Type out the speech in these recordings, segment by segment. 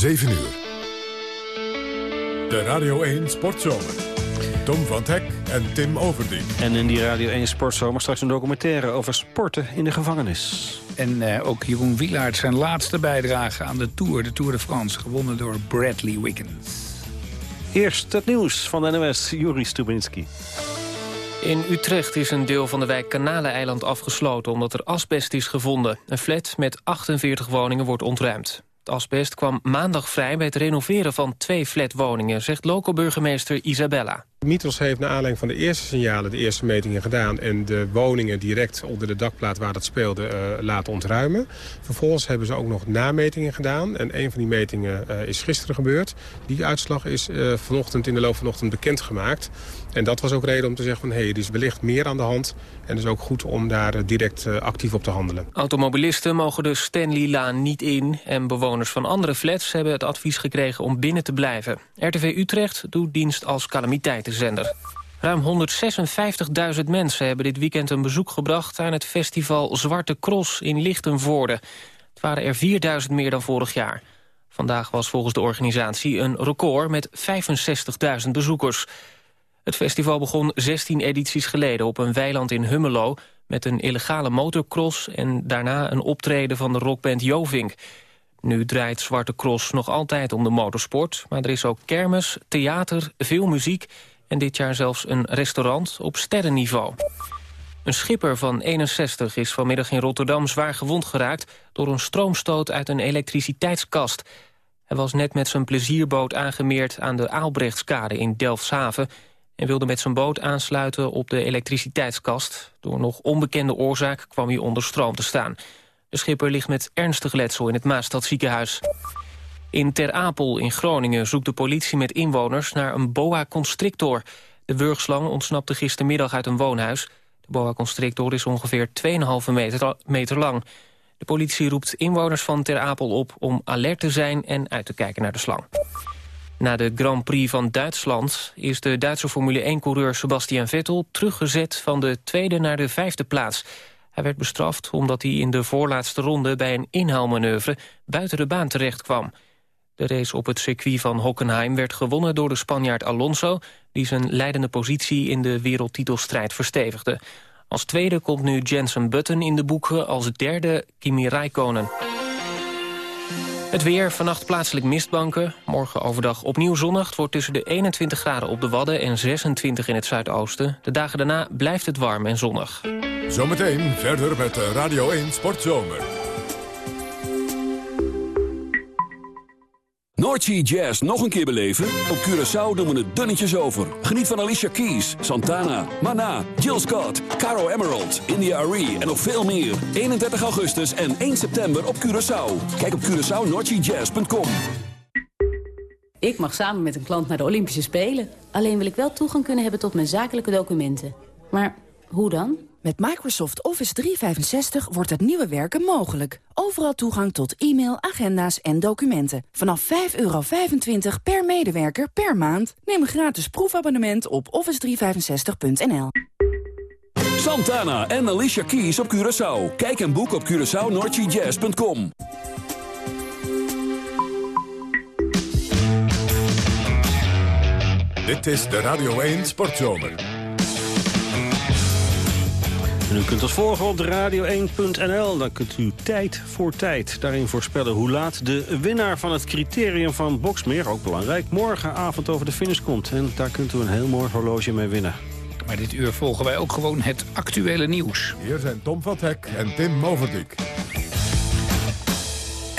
7 uur. De Radio 1 Sportzomer. Tom van Hek en Tim Overdien. En in die Radio 1 Sportzomer straks een documentaire over sporten in de gevangenis. En uh, ook Jeroen Wielaert zijn laatste bijdrage aan de Tour, de Tour de France, gewonnen door Bradley Wiggins. Eerst het nieuws van de NOS, Juri Stubinski. In Utrecht is een deel van de wijk Kanaleneiland afgesloten... omdat er asbest is gevonden. Een flat met 48 woningen wordt ontruimd. Asbest kwam maandag vrij bij het renoveren van twee flatwoningen... zegt local-burgemeester Isabella. Mitros heeft naar aanleiding van de eerste signalen de eerste metingen gedaan... en de woningen direct onder de dakplaat waar dat speelde uh, laten ontruimen. Vervolgens hebben ze ook nog nametingen gedaan. En een van die metingen uh, is gisteren gebeurd. Die uitslag is uh, vanochtend in de loop van de ochtend bekendgemaakt. En dat was ook reden om te zeggen van... hé, hey, er is wellicht meer aan de hand. En het is ook goed om daar direct actief op te handelen. Automobilisten mogen de Stanley-laan niet in... en bewoners van andere flats hebben het advies gekregen om binnen te blijven. RTV Utrecht doet dienst als calamiteiten zender. Ruim 156.000 mensen hebben dit weekend een bezoek gebracht... aan het festival Zwarte Cross in Lichtenvoorde. Het waren er 4.000 meer dan vorig jaar. Vandaag was volgens de organisatie een record met 65.000 bezoekers. Het festival begon 16 edities geleden op een weiland in Hummelo... met een illegale motocross en daarna een optreden van de rockband Jovink... Nu draait Zwarte Cross nog altijd om de motorsport... maar er is ook kermis, theater, veel muziek en dit jaar zelfs een restaurant op sterrenniveau. Een schipper van 61 is vanmiddag in Rotterdam zwaar gewond geraakt... door een stroomstoot uit een elektriciteitskast. Hij was net met zijn plezierboot aangemeerd aan de Aalbrechtskade in Delfshaven... en wilde met zijn boot aansluiten op de elektriciteitskast. Door nog onbekende oorzaak kwam hij onder stroom te staan. De schipper ligt met ernstig letsel in het Maastadziekenhuis. In Ter Apel in Groningen zoekt de politie met inwoners naar een boa constrictor. De wurgslang ontsnapte gistermiddag uit een woonhuis. De boa constrictor is ongeveer 2,5 meter, meter lang. De politie roept inwoners van Ter Apel op om alert te zijn en uit te kijken naar de slang. Na de Grand Prix van Duitsland is de Duitse Formule 1-coureur Sebastian Vettel teruggezet van de tweede naar de vijfde plaats. Hij werd bestraft omdat hij in de voorlaatste ronde bij een inhaalmanoeuvre buiten de baan terecht kwam. De race op het circuit van Hockenheim werd gewonnen door de Spanjaard Alonso... die zijn leidende positie in de wereldtitelstrijd verstevigde. Als tweede komt nu Jensen Button in de boeken, als derde Kimi Räikkönen. Het weer, vannacht plaatselijk mistbanken. Morgen overdag opnieuw zonnig. Het wordt tussen de 21 graden op de Wadden en 26 in het zuidoosten. De dagen daarna blijft het warm en zonnig. Zometeen verder met Radio 1 Sportzomer. Noordsea Jazz nog een keer beleven? Op Curaçao doen we het dunnetjes over. Geniet van Alicia Keys, Santana, Mana, Jill Scott, Caro Emerald, India Arie en nog veel meer. 31 augustus en 1 september op Curaçao. Kijk op CuraçaoNoordseaJazz.com Ik mag samen met een klant naar de Olympische Spelen. Alleen wil ik wel toegang kunnen hebben tot mijn zakelijke documenten. Maar hoe dan? Met Microsoft Office 365 wordt het nieuwe werken mogelijk. Overal toegang tot e-mail, agenda's en documenten. Vanaf 5,25 per medewerker per maand. Neem een gratis proefabonnement op office365.nl. Santana en Alicia Keys op Curaçao. Kijk en boek op CuraçaoNordGJazz.com. Dit is de Radio 1 Sportzomer. En u kunt ons volgen op radio1.nl. Dan kunt u tijd voor tijd daarin voorspellen hoe laat de winnaar van het criterium van Boxmeer, ook belangrijk, morgenavond over de finish komt. En daar kunt u een heel mooi horloge mee winnen. Maar dit uur volgen wij ook gewoon het actuele nieuws. Hier zijn Tom van Hek en Tim Moverdijk.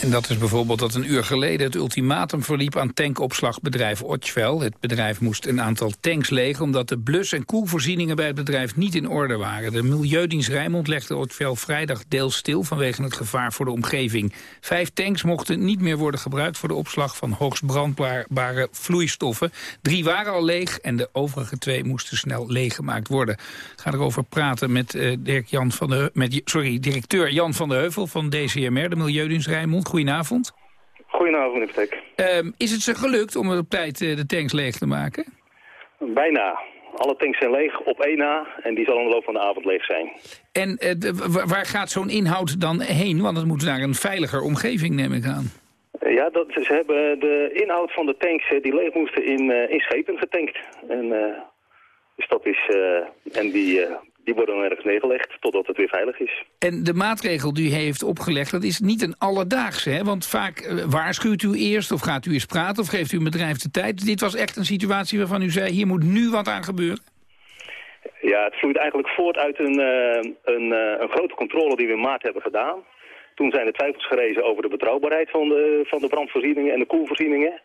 En dat is bijvoorbeeld dat een uur geleden het ultimatum verliep aan tankopslagbedrijf Otschvel. Het bedrijf moest een aantal tanks legen omdat de blus- en koelvoorzieningen bij het bedrijf niet in orde waren. De Milieudienst Rijnmond legde Otschvel vrijdag deels stil vanwege het gevaar voor de omgeving. Vijf tanks mochten niet meer worden gebruikt voor de opslag van hoogst brandbare vloeistoffen. Drie waren al leeg en de overige twee moesten snel leeggemaakt worden. Ik ga erover praten met, uh, Dirk Jan van de, met sorry, directeur Jan van de Heuvel van DCMR, de Milieudienst Rijnmond goedenavond. Goedenavond, meneer. Um, is het ze gelukt om op tijd uh, de tanks leeg te maken? Bijna. Alle tanks zijn leeg op één na en die zal in de loop van de avond leeg zijn. En uh, waar gaat zo'n inhoud dan heen? Want het moet naar een veiliger omgeving, neem ik aan. Ja, dat, ze hebben de inhoud van de tanks die leeg moesten in, in schepen getankt. En, dus dat is, en die, die worden dan ergens neergelegd totdat het weer veilig is. En de maatregel die u heeft opgelegd, dat is niet een alledaagse, hè? Want vaak waarschuwt u eerst of gaat u eens praten of geeft u een bedrijf de tijd. Dit was echt een situatie waarvan u zei, hier moet nu wat aan gebeuren. Ja, het vloeit eigenlijk voort uit een, een, een grote controle die we in maart hebben gedaan. Toen zijn er twijfels gerezen over de betrouwbaarheid van de, van de brandvoorzieningen en de koelvoorzieningen.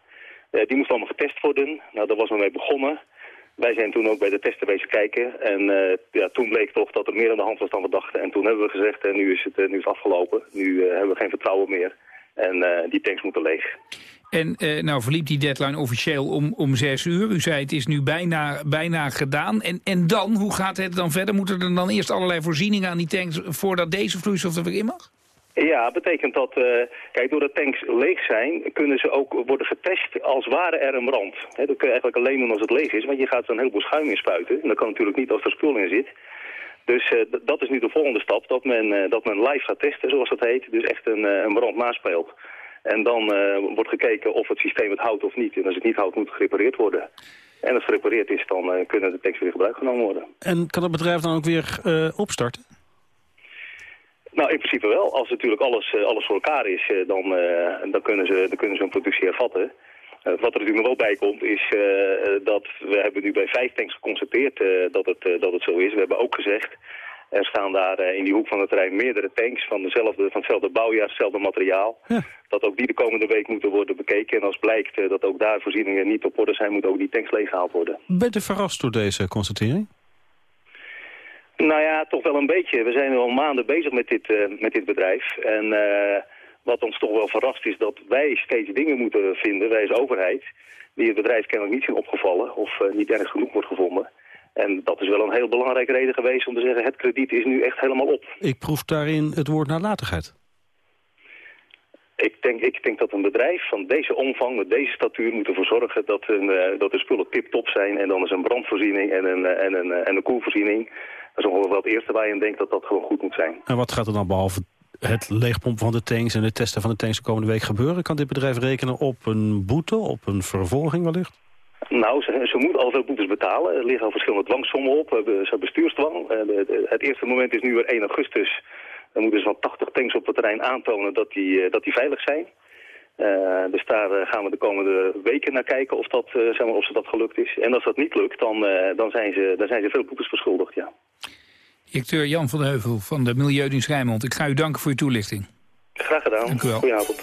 Uh, die moesten allemaal getest worden. Nou, daar was we mee begonnen. Wij zijn toen ook bij de testen bezig kijken. En uh, ja, toen bleek toch dat er meer aan de hand was dan we dachten. En toen hebben we gezegd, en nu is het, uh, nu is het afgelopen. Nu hebben we geen vertrouwen meer. En die tanks moeten leeg. En nou verliep die deadline officieel om, om zes uur. U zei het is nu bijna, bijna gedaan. En, en dan, hoe gaat het dan verder? Moeten er dan eerst allerlei voorzieningen aan die tanks... voordat deze vloeistof er weer in mag? Ja, betekent dat, uh, kijk, doordat tanks leeg zijn, kunnen ze ook worden getest als ware er een brand. Dat kun je eigenlijk alleen doen als het leeg is, want je gaat er een heleboel schuim in spuiten. En dat kan natuurlijk niet als er spul in zit. Dus uh, dat is nu de volgende stap, dat men, uh, dat men live gaat testen, zoals dat heet. Dus echt een, een brand naspeelt. En dan wordt gekeken of het systeem het houdt of niet. En als het niet houdt, moet het gerepareerd worden. En als het gerepareerd is, dan kunnen de tanks weer in gebruik genomen worden. En kan het bedrijf dan ook weer opstarten? Nou, in principe wel. Als natuurlijk alles, eh, alles voor elkaar is, eh, dan, uh, dan, kunnen ze, dan kunnen ze een productie hervatten. Wat er natuurlijk nog wel bij komt, is dat we hebben nu bij vijf tanks geconstateerd dat, het, dat het zo is. We hebben ook gezegd, er staan daar in die hoek van het terrein meerdere tanks van, dezelfde, van hetzelfde bouwjaar, hetzelfde materiaal. Ja. Dat ook die de komende week moeten worden bekeken. En als blijkt dat ook daar voorzieningen niet op orde zijn, moeten ook die tanks leeggehaald worden. Bent u verrast door deze constatering? Nou ja, toch wel een beetje. We zijn al maanden bezig met dit, uh, met dit bedrijf. En uh, wat ons toch wel verrast is dat wij steeds dingen moeten vinden, wij als overheid, die het bedrijf kennelijk niet zijn opgevallen of uh, niet erg genoeg wordt gevonden. En dat is wel een heel belangrijke reden geweest om te zeggen, het krediet is nu echt helemaal op. Ik proef daarin het woord nalatigheid. Ik denk, ik denk dat een bedrijf van deze omvang, met deze statuur, moet ervoor zorgen dat, een, dat de spullen tip-top zijn. En dan is een brandvoorziening en een, en een, en een koelvoorziening dat is ongeveer wel het eerste waar je denkt dat dat gewoon goed moet zijn. En wat gaat er dan behalve het leegpompen van de tanks en het testen van de tanks de komende week gebeuren? Kan dit bedrijf rekenen op een boete, op een vervolging wellicht? Nou, ze, ze moet al veel boetes betalen. Er liggen al verschillende dwangsommen op. Ze hebben bestuursdwang. Eh, het eerste moment is nu weer 1 augustus. Dan moeten ze van 80 tanks op het terrein aantonen dat die, eh, dat die veilig zijn. Uh, dus daar uh, gaan we de komende weken naar kijken of, dat, uh, zeg maar, of ze dat gelukt is. En als dat niet lukt, dan, dan, zijn, ze, dan zijn ze veel boetes verschuldigd, ja. Directeur Jan van de Heuvel van de Milieudienst Rijnmond. Ik ga u danken voor uw toelichting. Graag gedaan. Dank u wel. Goedenavond.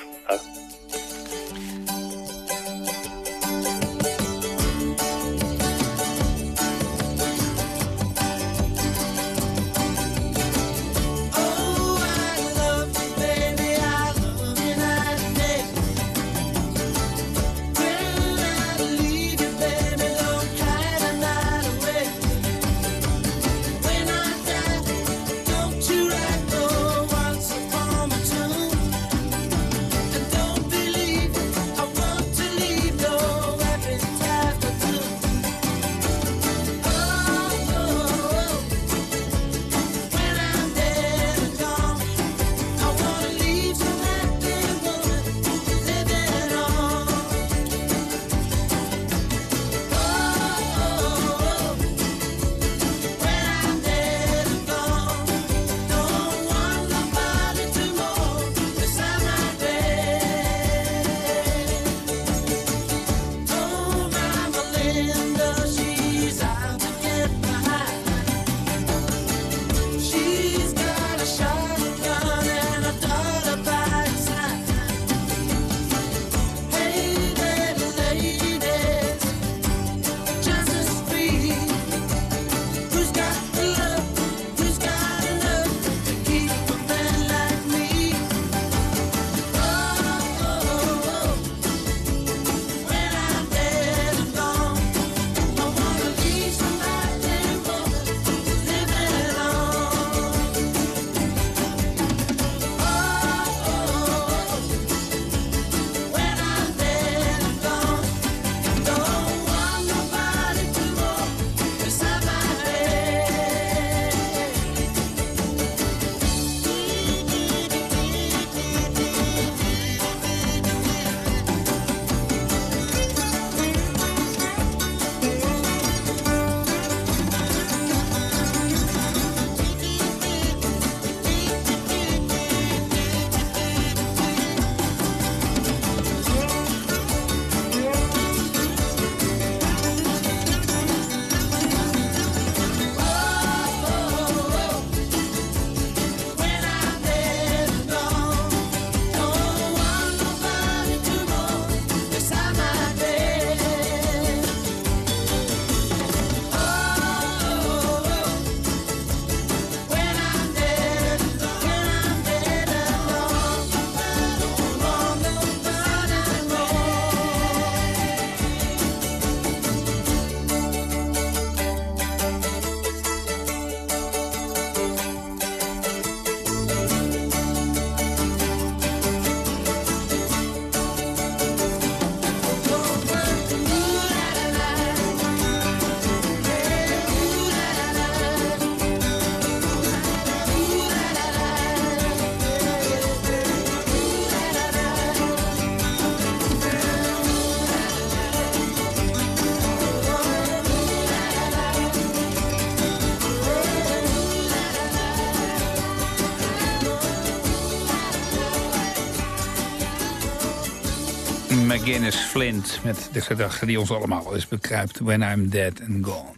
McGinnis Flint met de gedachte die ons allemaal is bekruipt. When I'm dead and gone.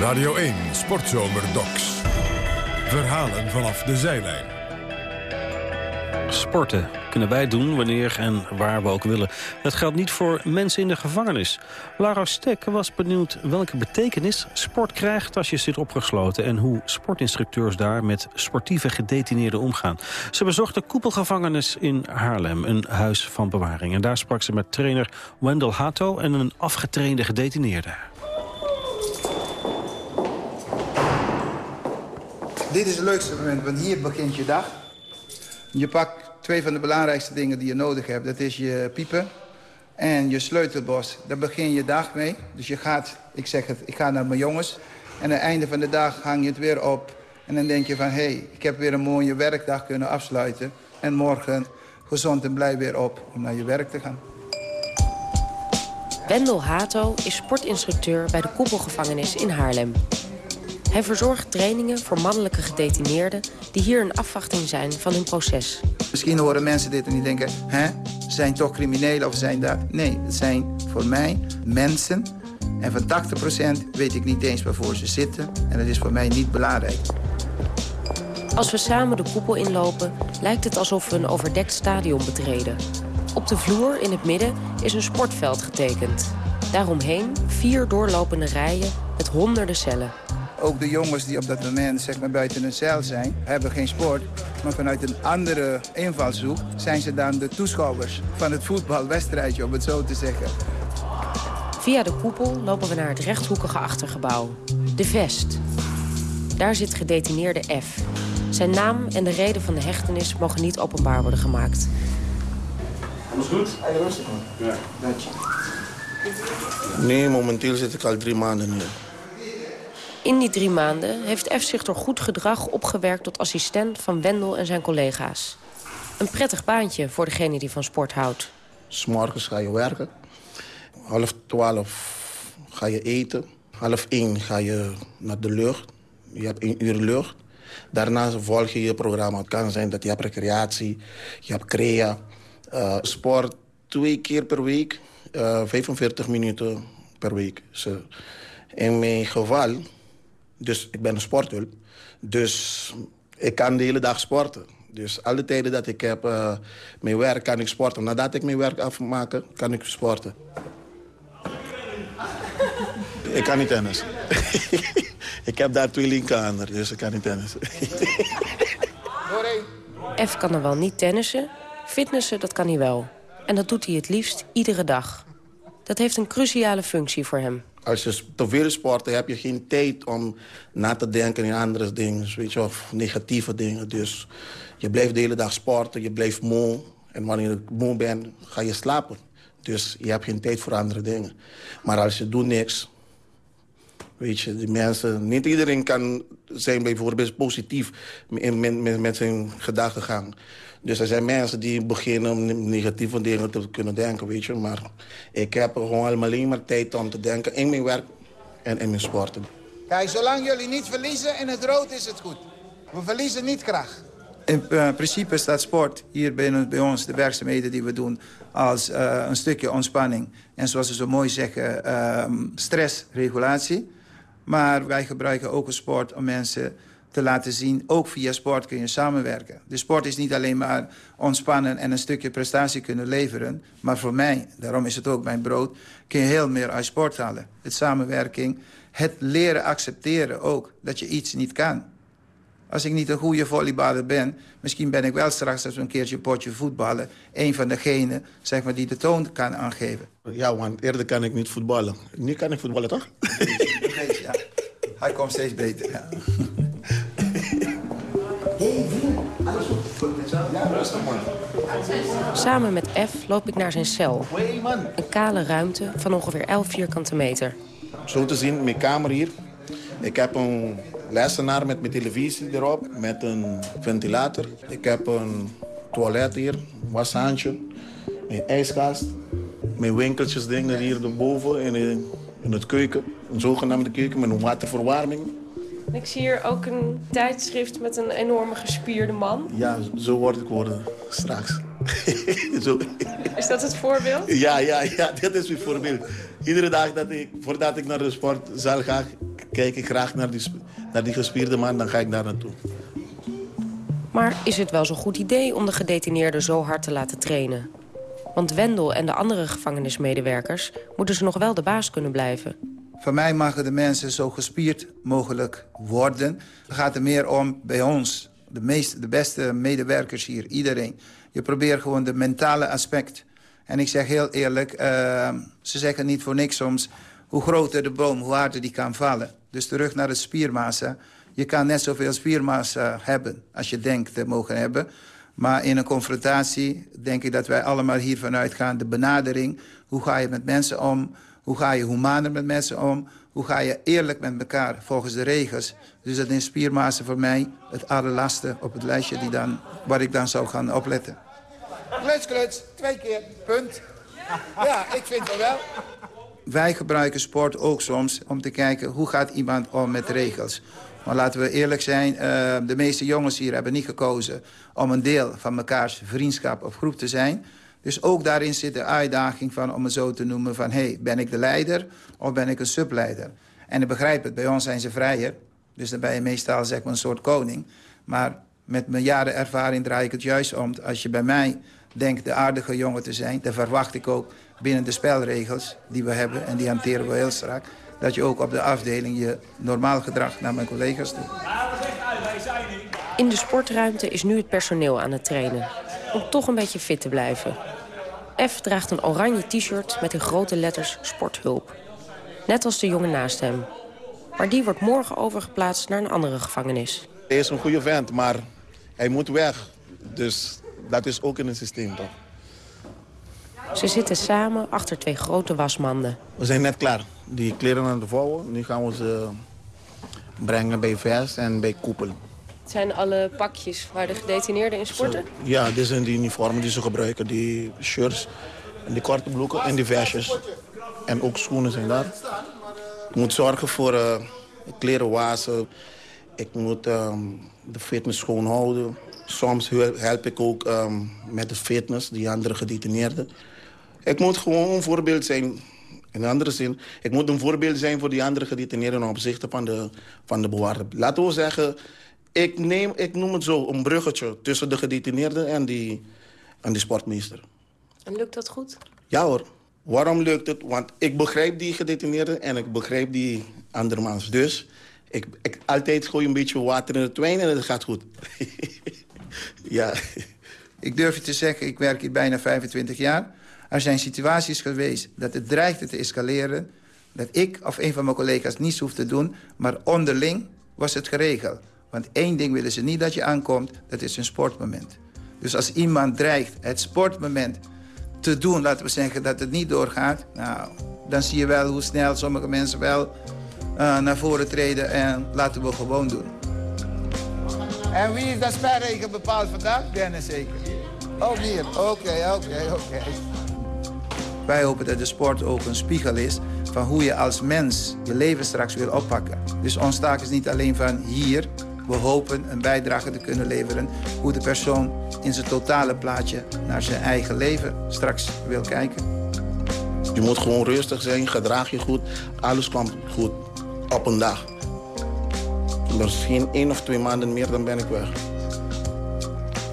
Radio 1 Sportzomer Docs. Verhalen vanaf de zijlijn. Sporten kunnen wij doen wanneer en waar we ook willen. Dat geldt niet voor mensen in de gevangenis. Lara Stek was benieuwd welke betekenis sport krijgt als je zit opgesloten... en hoe sportinstructeurs daar met sportieve gedetineerden omgaan. Ze bezocht de koepelgevangenis in Haarlem, een huis van bewaring. En daar sprak ze met trainer Wendell Hato en een afgetrainde gedetineerde. Dit is het leukste moment, want hier begint je dag. Je pakt twee van de belangrijkste dingen die je nodig hebt. Dat is je piepen en je sleutelbos. Daar begin je dag mee. Dus je gaat, ik zeg het, ik ga naar mijn jongens. En aan het einde van de dag hang je het weer op. En dan denk je van, hé, hey, ik heb weer een mooie werkdag kunnen afsluiten. En morgen gezond en blij weer op om naar je werk te gaan. Wendel Hato is sportinstructeur bij de Koepelgevangenis in Haarlem. Hij verzorgt trainingen voor mannelijke gedetineerden... die hier in afwachting zijn van hun proces. Misschien horen mensen dit en die denken... hè, zijn toch criminelen of zijn dat... Nee, het zijn voor mij mensen. En van 80% weet ik niet eens waarvoor ze zitten. En dat is voor mij niet belangrijk. Als we samen de koepel inlopen, lijkt het alsof we een overdekt stadion betreden. Op de vloer in het midden is een sportveld getekend. Daaromheen vier doorlopende rijen met honderden cellen. Ook de jongens die op dat moment zeg maar, buiten een cel zijn, hebben geen sport. Maar vanuit een andere invalshoek zijn ze dan de toeschouwers van het voetbalwedstrijdje, om het zo te zeggen. Via de koepel lopen we naar het rechthoekige achtergebouw. De Vest. Daar zit gedetineerde F. Zijn naam en de reden van de hechtenis mogen niet openbaar worden gemaakt. Alles goed? Hey, rustig man. Ja. Dank je. Nee, momenteel zit ik al drie maanden hier. In die drie maanden heeft F zich door goed gedrag opgewerkt tot assistent van Wendel en zijn collega's. Een prettig baantje voor degene die van sport houdt. S'morgens ga je werken. Half twaalf ga je eten. Half één ga je naar de lucht. Je hebt één uur lucht. Daarna volg je je programma. Het kan zijn dat je hebt recreatie, je hebt crea, uh, sport twee keer per week. Uh, 45 minuten per week. So, in mijn geval dus ik ben een sporthulp. Dus ik kan de hele dag sporten. Dus alle tijden dat ik heb uh, mijn werk, kan ik sporten. Nadat ik mijn werk afmaak, kan ik sporten. ik kan niet tennis. ik heb daar twee linkerhanden, dus ik kan niet tennis. F kan er wel niet tennissen. Fitnessen, dat kan hij wel. En dat doet hij het liefst iedere dag. Dat heeft een cruciale functie voor hem als je te veel sport, heb je geen tijd om na te denken in andere dingen. Weet je, of negatieve dingen. Dus je blijft de hele dag sporten, je blijft moe. En wanneer je moe bent, ga je slapen. Dus je hebt geen tijd voor andere dingen. Maar als je doet niks... Weet je, die mensen... Niet iedereen kan zijn bijvoorbeeld positief met, met, met zijn gedachtegang. Dus er zijn mensen die beginnen om negatieve dingen te kunnen denken, weet je. Maar ik heb gewoon alleen maar tijd om te denken in mijn werk en in mijn sporten. Kijk, zolang jullie niet verliezen in het rood is het goed. We verliezen niet kracht. In uh, principe staat sport hier bij, bij, ons, de werkzaamheden die we doen... als uh, een stukje ontspanning. En zoals ze zo mooi zeggen, uh, stressregulatie. Maar wij gebruiken ook een sport om mensen te laten zien. Ook via sport kun je samenwerken. De sport is niet alleen maar ontspannen en een stukje prestatie kunnen leveren. Maar voor mij, daarom is het ook mijn brood, kun je heel meer uit sport halen. Het samenwerking, het leren accepteren ook dat je iets niet kan. Als ik niet een goede volleyballer ben... misschien ben ik wel straks als een keertje potje voetballen... een van degenen zeg maar, die de toon kan aangeven. Ja, want eerder kan ik niet voetballen. Nu kan ik voetballen, toch? Hij komt steeds beter, ja. Samen met F loop ik naar zijn cel. Een kale ruimte van ongeveer 11 vierkante meter. Zo te zien, mijn kamer hier. Ik heb een lessenaar met mijn televisie erop, met een ventilator. Ik heb een toilet hier, een washandje, mijn ijskast. Mijn winkeltjes dingen hier erboven in, in het keuken. Een zogenaamde keuken met een waterverwarming. Ik zie hier ook een tijdschrift met een enorme gespierde man. Ja, zo word ik worden straks. zo. Is dat het voorbeeld? Ja, ja, ja, dat is mijn voorbeeld. Iedere dag dat ik, voordat ik naar de sportzaal ga, kijk ik graag naar die, naar die gespierde man. Dan ga ik daar naartoe. Maar is het wel zo'n goed idee om de gedetineerden zo hard te laten trainen? Want Wendel en de andere gevangenismedewerkers... moeten ze nog wel de baas kunnen blijven. Voor mij mogen de mensen zo gespierd mogelijk worden. Het gaat er meer om bij ons, de, meeste, de beste medewerkers hier, iedereen. Je probeert gewoon de mentale aspect. En ik zeg heel eerlijk, uh, ze zeggen niet voor niks soms... hoe groter de boom, hoe harder die kan vallen. Dus terug naar de spiermassa. Je kan net zoveel spiermassa hebben als je denkt te mogen hebben. Maar in een confrontatie denk ik dat wij allemaal hiervan uitgaan... de benadering, hoe ga je met mensen om... Hoe ga je humaner met mensen om? Hoe ga je eerlijk met elkaar volgens de regels? Dus dat is spiermassa voor mij het allerlaatste op het lijstje die dan, waar ik dan zou gaan opletten. Kluts, kluts, twee keer, punt. Ja, ik vind het wel. Wij gebruiken sport ook soms om te kijken hoe gaat iemand om met regels. Maar laten we eerlijk zijn, uh, de meeste jongens hier hebben niet gekozen... om een deel van mekaars vriendschap of groep te zijn... Dus ook daarin zit de uitdaging van, om het zo te noemen... van hey, ben ik de leider of ben ik een subleider? En ik begrijp het, bij ons zijn ze vrijer. Dus dan ben je meestal zeg een soort koning. Maar met mijn jaren ervaring draai ik het juist om. Als je bij mij denkt de aardige jongen te zijn... dan verwacht ik ook binnen de spelregels die we hebben... en die hanteren we heel strak... dat je ook op de afdeling je normaal gedrag naar mijn collega's doet. In de sportruimte is nu het personeel aan het trainen. Om toch een beetje fit te blijven. F draagt een oranje t-shirt met in grote letters sporthulp. Net als de jongen naast hem. Maar die wordt morgen overgeplaatst naar een andere gevangenis. Hij is een goede vent, maar hij moet weg. Dus dat is ook in het systeem, toch? Ze zitten samen achter twee grote wasmanden. We zijn net klaar. Die kleren aan de vouwen. Nu gaan we ze brengen bij Vers en bij Koepel. Het zijn alle pakjes waar de gedetineerden in sporten? Ja, dit zijn die uniformen die ze gebruiken. Die shirts, en die korte broeken en die versjes. En ook schoenen zijn daar. Ik moet zorgen voor uh, kleren wassen. Ik moet um, de fitness schoonhouden. Soms help ik ook um, met de fitness, die andere gedetineerden. Ik moet gewoon een voorbeeld zijn in een andere zin, ik moet een voorbeeld zijn voor die andere gedetineerden... op opzichte van de, van de bewaarder. Laten we zeggen, ik, neem, ik noem het zo, een bruggetje tussen de gedetineerde en die, en die sportmeester. En lukt dat goed? Ja hoor. Waarom lukt het? Want ik begrijp die gedetineerde en ik begrijp die andermans. Dus ik, ik altijd gooi een beetje water in het wijn en het gaat goed. ja. Ik durf je te zeggen, ik werk hier bijna 25 jaar. Er zijn situaties geweest dat het dreigde te escaleren... dat ik of een van mijn collega's niets hoeft te doen... maar onderling was het geregeld. Want één ding willen ze niet dat je aankomt, dat is een sportmoment. Dus als iemand dreigt het sportmoment te doen, laten we zeggen dat het niet doorgaat... Nou, dan zie je wel hoe snel sommige mensen wel uh, naar voren treden en laten we gewoon doen. En wie is dat spelregel bepaald vandaag? Dennis zeker. Ook hier. Oké, oké, oké. Wij hopen dat de sport ook een spiegel is van hoe je als mens je leven straks wil oppakken. Dus ons taak is niet alleen van hier, we hopen een bijdrage te kunnen leveren... hoe de persoon in zijn totale plaatje naar zijn eigen leven straks wil kijken. Je moet gewoon rustig zijn, gedraag je goed. Alles komt goed op een dag. Misschien één of twee maanden meer, dan ben ik weg.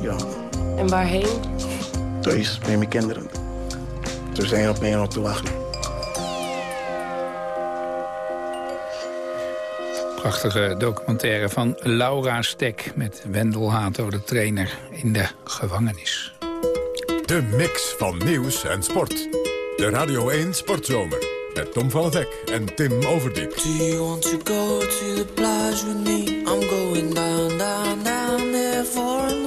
Ja. En waarheen? Thuis, met mijn kinderen. Ze zijn op mij nog te wachten. Prachtige documentaire van Laura Stek met Wendel Hato, de trainer in de gevangenis. De mix van nieuws en sport. De Radio 1 Sportzomer. Met Tom van het Hek en Tim Overdiep. Do you want to go to the plage with me? I'm going down, down, down there for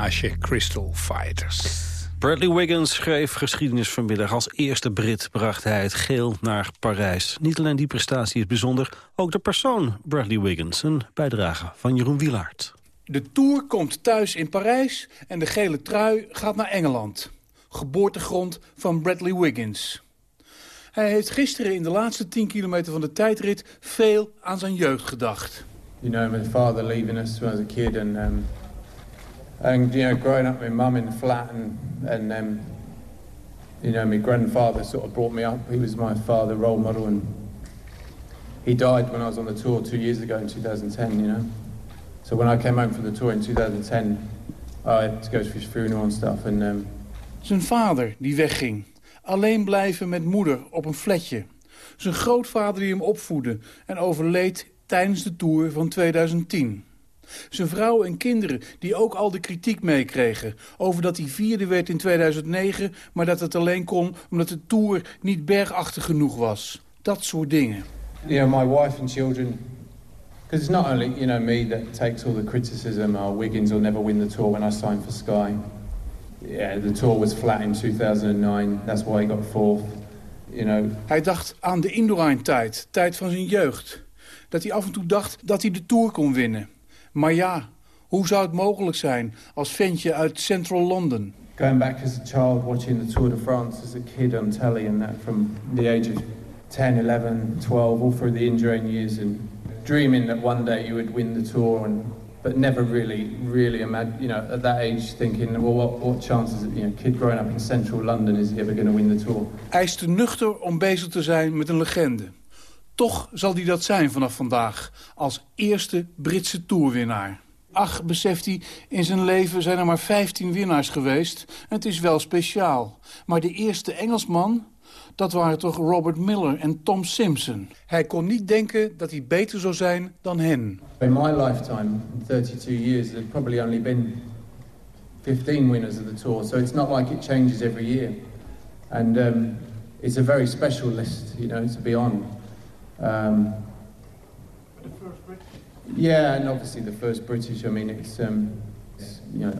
plage Crystal Fighters. Bradley Wiggins schreef geschiedenis vanmiddag. Als eerste Brit bracht hij het geel naar Parijs. Niet alleen die prestatie is bijzonder, ook de persoon Bradley Wiggins. Een bijdrage van Jeroen Wielaert. De Tour komt thuis in Parijs en de gele trui gaat naar Engeland. Geboortegrond van Bradley Wiggins. Hij heeft gisteren in de laatste 10 kilometer van de tijdrit veel aan zijn jeugd gedacht. You know, my father leaving us when I was a kid and um, and you know, growing up with mum in the flat and and um, you know, my grandfather sort of brought me up. He was my father role model, and he died when I was on the tour two years ago in 2010. You know, so when I came home from the tour in 2010, I had to go to his funeral and stuff. And um, zijn vader die wegging, alleen blijven met moeder op een flatje. Zijn grootvader die hem opvoedde en overleed tijdens de tour van 2010. Zijn vrouw en kinderen die ook al de kritiek meekregen... over dat hij vierde werd in 2009... maar dat het alleen kon omdat de Tour niet bergachtig genoeg was. Dat soort dingen. Yeah, my wife and children... Because it's not only you know me that takes all the criticism. Oh, Wiggins will never win the Tour when I signed for Sky. Yeah, the Tour was flat in 2009. That's why he got fourth. You know. Hij dacht aan de Indurain-tijd, tijd van zijn jeugd. Dat hij af en toe dacht dat hij de Tour kon winnen. Maar ja, hoe zou het mogelijk zijn als ventje uit Central London? Going back as a child, watching the Tour de France as a kid on telly and that from the age of 10, 11, 12, all through the injuring years and dreaming that one day you would win the Tour and but never really, really imagine, you know, at that age thinking, well, what, what chances, you know, kid growing up in central London is he ever going to win the Tour? Hij is te nuchter om bezig te zijn met een legende. Toch zal hij dat zijn vanaf vandaag, als eerste Britse toerwinnaar. Ach, beseft hij, in zijn leven zijn er maar 15 winnaars geweest. Het is wel speciaal. Maar de eerste Engelsman, dat waren toch Robert Miller en Tom Simpson. Hij kon niet denken dat hij beter zou zijn dan hen. In my lifetime, 32 years, there's probably only been 15 winners of the tour. So it's not like it changes every year. And um, it's a very special list, you know, to be on. Um, Yeah, and obviously the first British. I mean, it's, um, it's you know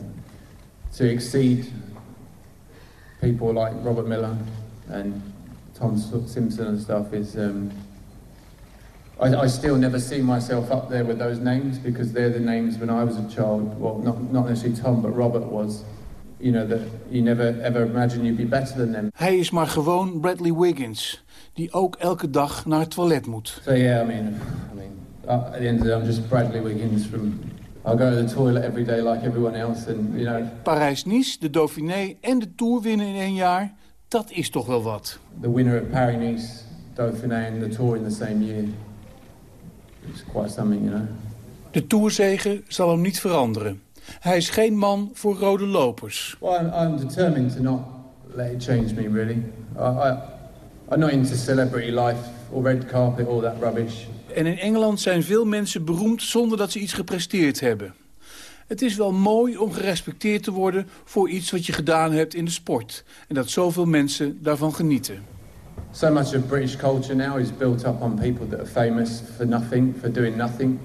to exceed people like Robert Miller and Tom Simpson and stuff is. Um, I, I, still never see myself up there with those names because they're the names when I was a child. Well, not not necessarily Tom, but Robert was. You know that you never ever imagine you'd be better than them. Hij is maar gewoon Bradley Wiggins, die ook elke dag naar het toilet moet. So yeah, I mean, I mean, uh, at the end of the day, I'm just Bradley Wiggins from I go to the toilet every day like everyone else. And, you know. Parijs-Nice, de Dauphiné en de Tour winnen in één jaar. Dat is toch wel wat. The winner at Paris-Nice, Dauphiné and the Tour in the same year. It's quite something, you know. De Tourzege zal hem niet veranderen. Hij is geen man voor rode lopers. Well, I'm, I'm determined to not let it change me, really. I, I, I'm not into celebrity life or red carpet, all that rubbish. En in Engeland zijn veel mensen beroemd zonder dat ze iets gepresteerd hebben. Het is wel mooi om gerespecteerd te worden voor iets wat je gedaan hebt in de sport. En dat zoveel mensen daarvan genieten. So much of British culture now is built up on people that are famous for nothing, for doing nothing.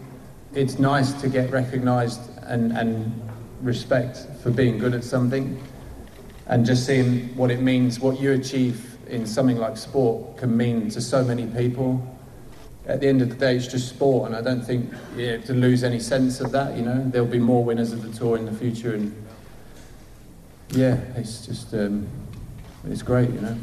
It's nice to get recognized and, and respect for being good at something. And just seeing what it means, what you achieve in something like sport can mean to so many people at the end of the day, it's just sport, and I don't think you have to lose any sense of that. You know, there'll be more winners of the tour in the future, and yeah, it's just um, it's great, you know.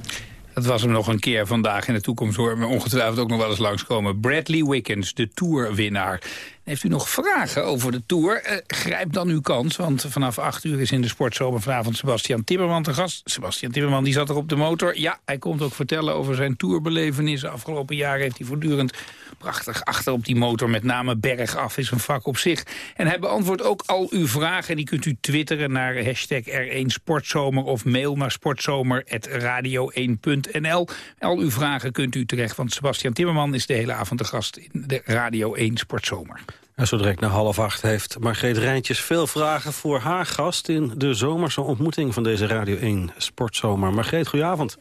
Dat was hem nog een keer vandaag in de toekomst hoor. Maar ongetwijfeld ook nog wel eens langskomen. Bradley Wickens, de Tourwinnaar. Heeft u nog vragen over de Tour? Uh, grijp dan uw kans, want vanaf 8 uur is in de sportzomer vanavond Sebastian Timmerman te gast. Sebastian Timmerman die zat er op de motor. Ja, hij komt ook vertellen over zijn tourbelevenissen. Afgelopen jaar heeft hij voortdurend prachtig achter op die motor. Met name bergaf is een vak op zich. En hij beantwoordt ook al uw vragen. Die kunt u twitteren naar hashtag R1 Sportzomer of mail naar sportzomer.radio1.nl. Al uw vragen kunt u terecht, want Sebastian Timmerman is de hele avond de gast in de Radio 1 Sportzomer. En zo direct na half acht heeft Margreet Rijntjes veel vragen voor haar gast... in de zomerse ontmoeting van deze Radio 1 Sportzomer. Margreet, goedenavond.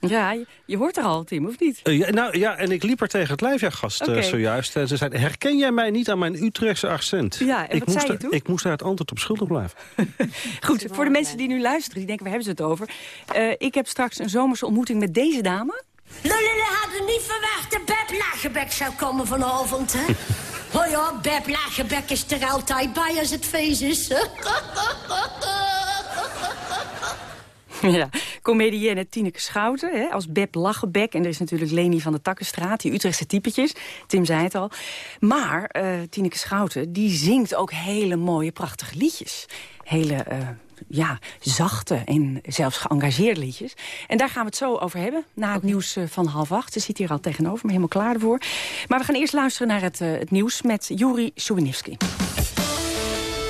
Ja, je, hoort er al, Tim, of niet? Uh, ja, nou, ja, en ik liep er tegen het lijf, ja, gast, okay. uh, zojuist. En ze zei, herken jij mij niet aan mijn Utrechtse accent? Ja, en ik wat moest zei je toen? Ik moest daar het antwoord op schuldig blijven. Goed, voor de mensen die nu luisteren, die denken, waar hebben ze het over? Uh, ik heb straks een zomerse ontmoeting met deze dame. Nou, jullie hadden niet verwacht dat Beb Lagebek zou komen vanavond, hè? Oh ja, Beb Lagebek is er altijd bij als het feest is. Ja, comedienne Tineke Schouten hè, als Beb Lachenbek. En er is natuurlijk Leni van de Takkenstraat, die Utrechtse typetjes. Tim zei het al. Maar uh, Tineke Schouten, die zingt ook hele mooie, prachtige liedjes. Hele... Uh, ja, zachte en zelfs geëngageerde liedjes. En daar gaan we het zo over hebben, na het nieuws van half acht. Ze zit hier al tegenover me, helemaal klaar ervoor. Maar we gaan eerst luisteren naar het, uh, het nieuws met Juri Soewinivski.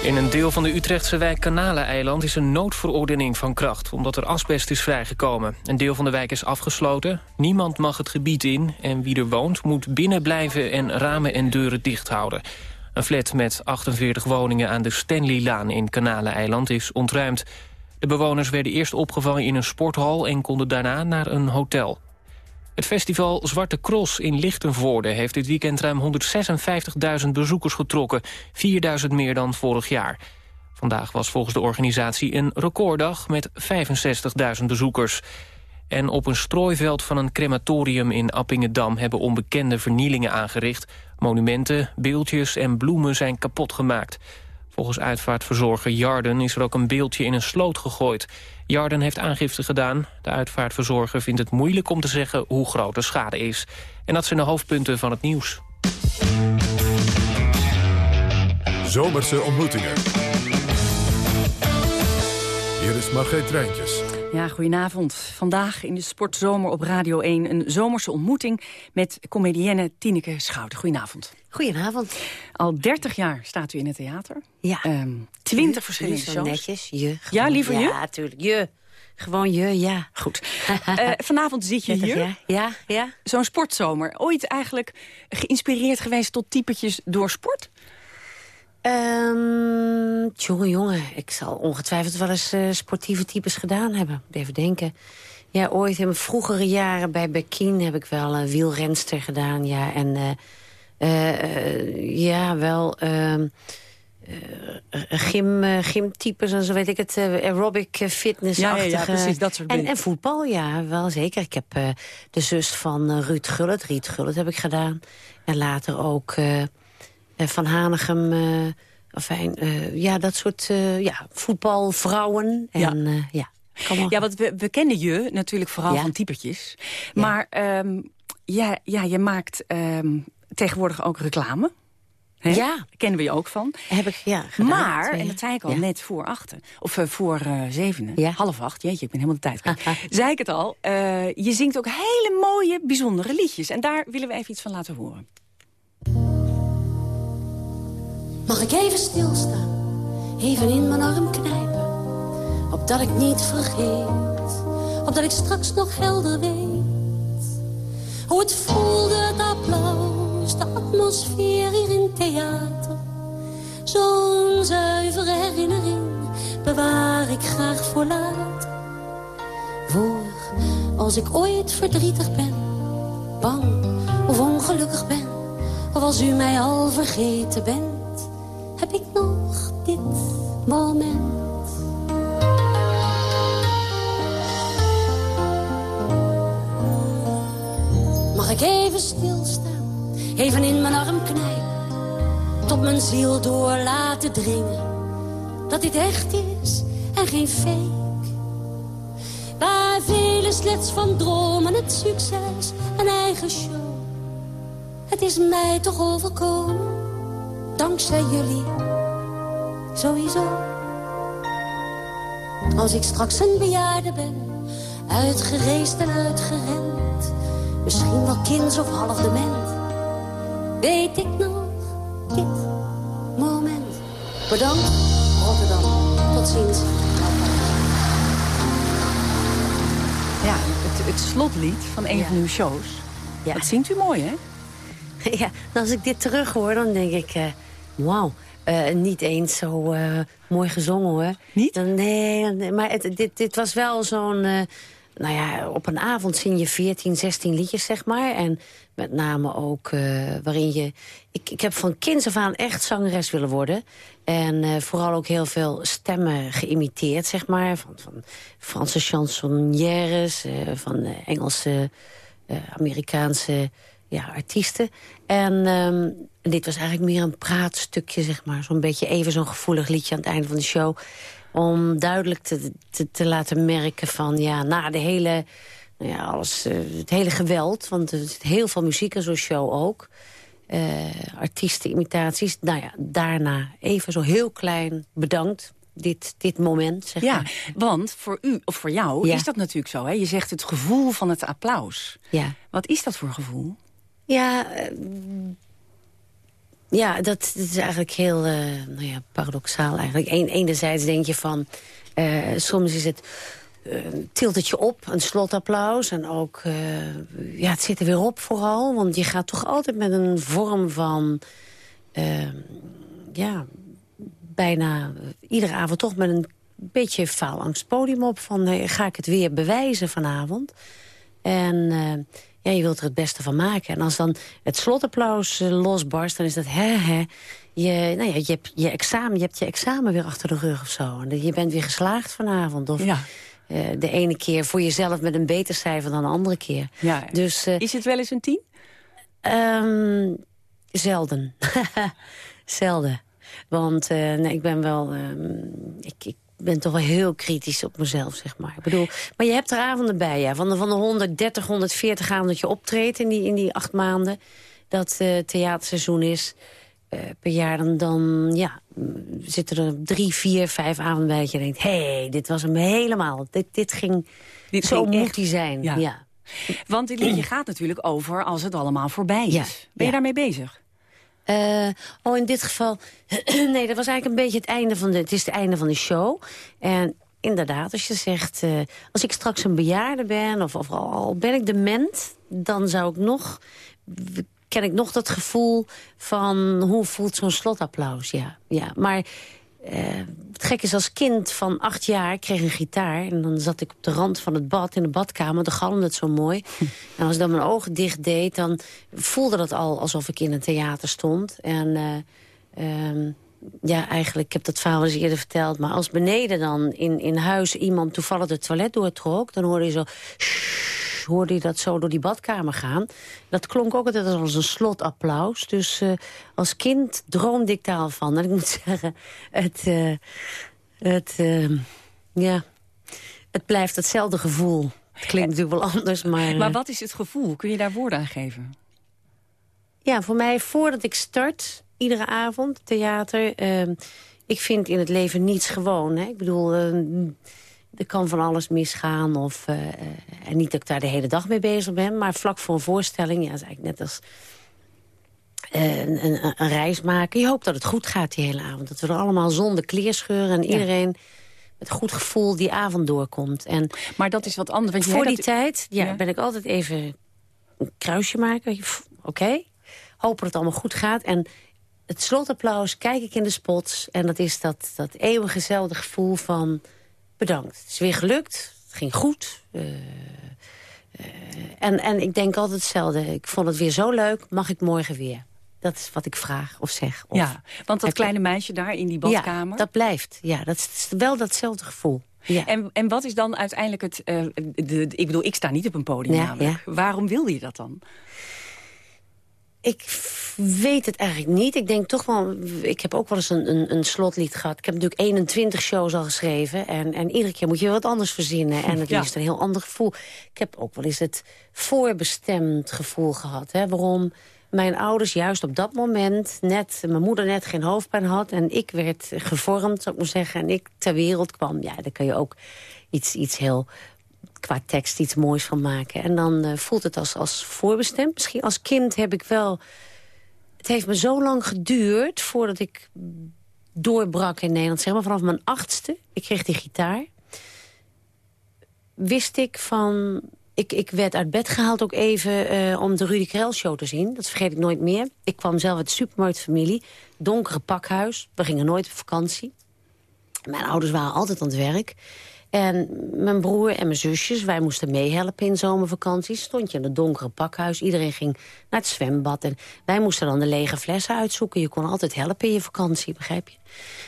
In een deel van de Utrechtse wijk Kanaleneiland is een noodverordening van kracht... omdat er asbest is vrijgekomen. Een deel van de wijk is afgesloten, niemand mag het gebied in... en wie er woont moet binnen blijven en ramen en deuren dicht houden. Een flat met 48 woningen aan de Stanleylaan in Kanaleneiland is ontruimd. De bewoners werden eerst opgevangen in een sporthal... en konden daarna naar een hotel. Het festival Zwarte Cross in Lichtenvoorde heeft dit weekend ruim 156.000 bezoekers getrokken. 4.000 meer dan vorig jaar. Vandaag was volgens de organisatie een recorddag met 65.000 bezoekers. En op een strooiveld van een crematorium in Appingedam... hebben onbekende vernielingen aangericht. Monumenten, beeldjes en bloemen zijn kapot gemaakt. Volgens uitvaartverzorger Jarden is er ook een beeldje in een sloot gegooid. Jarden heeft aangifte gedaan. De uitvaartverzorger vindt het moeilijk om te zeggen hoe groot de schade is. En dat zijn de hoofdpunten van het nieuws. Zomerse ontmoetingen. Hier is Margreet Rijntjes. Ja, goedenavond. Vandaag in de Sportzomer op Radio 1 een zomerse ontmoeting met comedienne Tineke Schouten. Goedenavond. Goedenavond. Al 30 jaar staat u in het theater. Ja. Um, 20 verschillende zo shows. netjes, je. Ja, liever je? Ja, natuurlijk, je. Gewoon je, ja. Goed. uh, vanavond zit je hier. Ja, ja. ja. Zo'n sportzomer. Ooit eigenlijk geïnspireerd geweest tot typetjes door sport? Um, jongen, jongen. Ik zal ongetwijfeld wel eens uh, sportieve types gedaan hebben. Even denken. Ja, ooit in mijn vroegere jaren bij Bekien heb ik wel een wielrenster gedaan. Ja, en uh, ja, wel... ehm, gym, gymtypes en zo weet ik het, aerobic fitness ja, ja, ja, precies, dat soort en, en voetbal, ja, wel zeker. Ik heb de zus van Ruud Gullit, Riet Gullit heb ik gedaan. En later ook Van Hanegem, enfin, ja, dat soort ja, voetbalvrouwen. En, ja. ja. Ja, want we, we kennen je natuurlijk vooral van typetjes. Maar um, ja, ja, je maakt um, tegenwoordig ook reclame. He? Ja. Kennen we je ook van. Heb ik, ja, gedaan, Maar, en dat zei ik al net voor achten, of uh, voor uh, zevenen, ja. half acht, jeetje, ik ben helemaal de tijd kwijt. zei ik het al, uh, je zingt ook hele mooie, bijzondere liedjes. En daar willen we even iets van laten horen. Mag ik even stilstaan, even in mijn arm knijpen, opdat ik niet vergeet, opdat ik straks nog helder weet, hoe het voelde het applaus de atmosfeer hier in theater. Zo'n zuivere herinnering bewaar ik graag voor later. Voor als ik ooit verdrietig ben, bang of ongelukkig ben. Of als u mij al vergeten bent, heb ik nog dit moment. Mag ik even stilstaan? even in mijn arm knijpen. Tot mijn ziel door laten dringen. Dat dit echt is en geen fake. Waar velen slechts van dromen het succes, een eigen show. Het is mij toch overkomen, dankzij jullie, sowieso. Als ik straks een bejaarde ben, uitgereisd en uitgerend. Misschien wel kinds of half dement weet ik nog dit moment. Bedankt, Rotterdam. Tot ziens. Ja, het, het slotlied van een van uw shows. Ja. Dat zingt u mooi, hè? Ja, als ik dit terug hoor, dan denk ik... Uh, Wauw, uh, niet eens zo uh, mooi gezongen, hoor. Niet? Nee, maar het, dit, dit was wel zo'n... nou ja, op een avond zing je 14, 16 liedjes, zeg maar. En met name ook waarin je... Ik, ik heb van kinds af aan echt zangeres willen worden. En vooral ook heel veel stemmen geïmiteerd, zeg maar. Van, van Franse chansonnières, van Engelse, Amerikaanse ja, artiesten. En um, dit was eigenlijk meer een praatstukje, zeg maar. Zo'n beetje even zo'n gevoelig liedje aan het einde van de show. Om duidelijk te, te, te laten merken van, ja, na de hele nou ja, alles, uh, het hele geweld. Want er zit heel veel muziek in zo'n show ook. Uh, artiesten, imitaties. Nou ja, daarna even zo heel klein bedankt. Dit, dit moment, zeg ja, maar. want voor u, of voor jou, ja. is dat natuurlijk zo. Hè? Je zegt het gevoel van het applaus. Ja. Wat is dat voor gevoel? Ja, uh, ja dat, is eigenlijk heel uh, nou ja, paradoxaal eigenlijk. Enerzijds denk je van, soms is het uh, tilt het je op, een slotapplaus. En ook, ja, het zit er weer op vooral. Want je gaat toch altijd met een vorm van... Uh, ja, bijna iedere avond toch met een beetje faalangst podium op. Van, ga ik het weer bewijzen vanavond? En ja, je wilt er het beste van maken. En als dan het slotapplaus losbarst, dan is dat hè, hè. Je, nou ja, je, hebt je, examen, je hebt je examen weer achter de rug of zo. En je bent weer geslaagd vanavond. Of, ja. Uh, de ene keer voor jezelf met een beter cijfer dan de andere keer. Ja. Dus, is het wel eens een tien? Um, zelden. zelden. Want uh, nee, ik ben wel... Um, ik, ik ben toch wel heel kritisch op mezelf, zeg maar. Ik bedoel, maar je hebt er avonden bij, ja. Van de, van de 130, 140 avonden dat je optreedt in die, in die acht maanden... dat het theaterseizoen is... Uh, per jaar, dan, dan ja, zitten er drie, vier, vijf avonden bij dat je denkt... hé, hey, dit was hem helemaal. Dit, dit ging, dit zo ging moet hij zijn. Ja. ja. Want dit liedje gaat natuurlijk over als het allemaal voorbij is. Ja. Ben je ja. daarmee bezig? Uh, oh, in dit geval... nee, dat was eigenlijk een beetje het einde van de... Het is het einde van de show. En inderdaad, als je zegt... Uh, als ik straks een bejaarde ben, of, of al ben ik dement... dan zou ik nog ken ik nog dat gevoel van hoe voelt zo'n slotapplaus. Ja, ja. Maar het gek is, als kind van acht jaar kreeg ik een gitaar. En dan zat ik op de rand van het bad, in de badkamer. Dan galmde het zo mooi. En als ik dan mijn ogen dicht deed, dan voelde dat al alsof ik in een theater stond. En eh, ehm, ja, eigenlijk, ik heb dat verhaal eens eerder verteld... maar als beneden dan in, in huis iemand toevallig het toilet doortrok... dan hoorde je zo... hoorde je dat zo door die badkamer gaan. Dat klonk ook altijd als een slotapplaus. Dus uh, als kind droomde ik daar al van. En ik moet zeggen, het... Uh, het uh, ja, het blijft hetzelfde gevoel. Het klinkt natuurlijk wel anders, maar... Maar wat is het gevoel? Kun je daar woorden aan geven? Ja, voor mij voordat ik start iedere avond, theater. Uh, ik vind in het leven niets gewoon. Hè? Ik bedoel, er kan van alles misgaan. Of, uh, en niet dat ik daar de hele dag mee bezig ben. Maar vlak voor een voorstelling, ja, is eigenlijk net als een, een, een, reis maken. Je hoopt dat het goed gaat die hele avond. Dat we er allemaal zonder kleerscheuren en iedereen... met goed gevoel die avond doorkomt. En maar dat is wat anders. Want voor die tijd ja, ja, ben ik altijd even een kruisje maken. Oké, okay. hopen dat het allemaal goed gaat. En het slotapplaus kijk ik in de spots. En dat is dat, dat eeuwige gevoel van bedankt. Het is weer gelukt. Het ging goed. Uh, uh, en, en ik denk altijd hetzelfde. Ik vond het weer zo leuk. Mag ik morgen weer? Dat is wat ik vraag of zeg. Of ja, want dat kleine meisje daar in die badkamer... Ja, dat blijft. Ja, dat is wel datzelfde gevoel. Ja. En, en wat is dan uiteindelijk het... Uh, de, ik bedoel, ik sta niet op een podium ja, namelijk. Waarom wilde je dat dan? Ik weet het eigenlijk niet. Ik denk toch wel... Ik heb ook wel eens een, een, een, slotlied gehad. Ik heb natuurlijk 21 shows al geschreven. En, en iedere keer moet je wat anders verzinnen. En het ja. liefst een heel ander gevoel. Ik heb ook wel eens het voorbestemd gevoel gehad. Hè, waarom mijn ouders juist op dat moment... net mijn moeder net geen hoofdpijn had... en ik werd gevormd, zou ik maar zeggen... en ik ter wereld kwam. Ja, daar kan je ook iets, iets heel qua tekst iets moois van maken. En dan uh, voelt het als, als voorbestemd. Misschien als kind heb ik wel... Het heeft me zo lang geduurd voordat ik doorbrak in Nederland. Zeg maar vanaf mijn achtste, ik kreeg die gitaar. Wist ik van... Ik, ik werd uit bed gehaald ook even uh, om de Rudy Krell show te zien. Dat vergeet ik nooit meer. Ik kwam zelf uit de supermarktfamilie. Donkere pakhuis. We gingen nooit op vakantie. Mijn ouders waren altijd aan het werk. En mijn broer en mijn zusjes, wij moesten meehelpen in zomervakanties. Stond je in het donkere pakhuis. Iedereen ging naar het zwembad. En wij moesten dan de lege flessen uitzoeken. Je kon altijd helpen in je vakantie, begrijp je?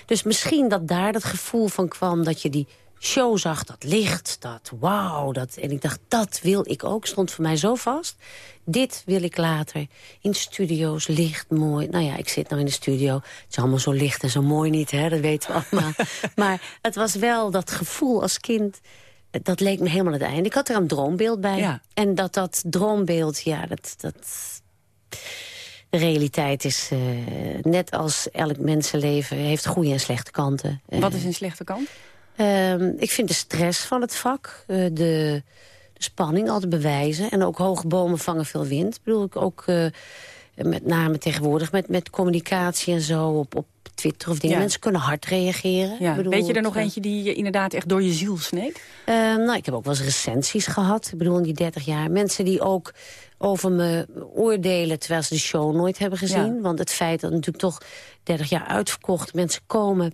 Dus misschien dat daar dat gevoel van kwam dat je die show zag, dat licht, dat wauw. Dat, en ik dacht, dat wil ik ook, stond voor mij zo vast. Dit wil ik later. In studio's, licht, mooi. Nou ja, ik zit nou in de studio. Het is allemaal zo licht en zo mooi niet, hè? dat weten we allemaal. maar het was wel dat gevoel als kind... Dat leek me helemaal het einde. Ik had er een droombeeld bij. Ja. En dat dat droombeeld, ja, dat... dat de realiteit is uh, net als elk mensenleven... heeft goede en slechte kanten. Wat is een slechte kant? Uh, ik vind de stress van het vak, uh, de, de, spanning altijd bewijzen. En ook hoge bomen vangen veel wind. Ik bedoel, ik ook uh, met name tegenwoordig met, met communicatie en zo op, op Twitter of dingen. Ja. Mensen kunnen hard reageren. Ja. Bedoel, Weet je er nog eentje die je inderdaad echt door je ziel sneed? Uh, nou, ik heb ook wel eens recensies gehad. Ik bedoel, in die 30 jaar. Mensen die ook over me oordelen terwijl ze de show nooit hebben gezien. Ja. Want het feit dat natuurlijk toch 30 jaar uitverkocht mensen komen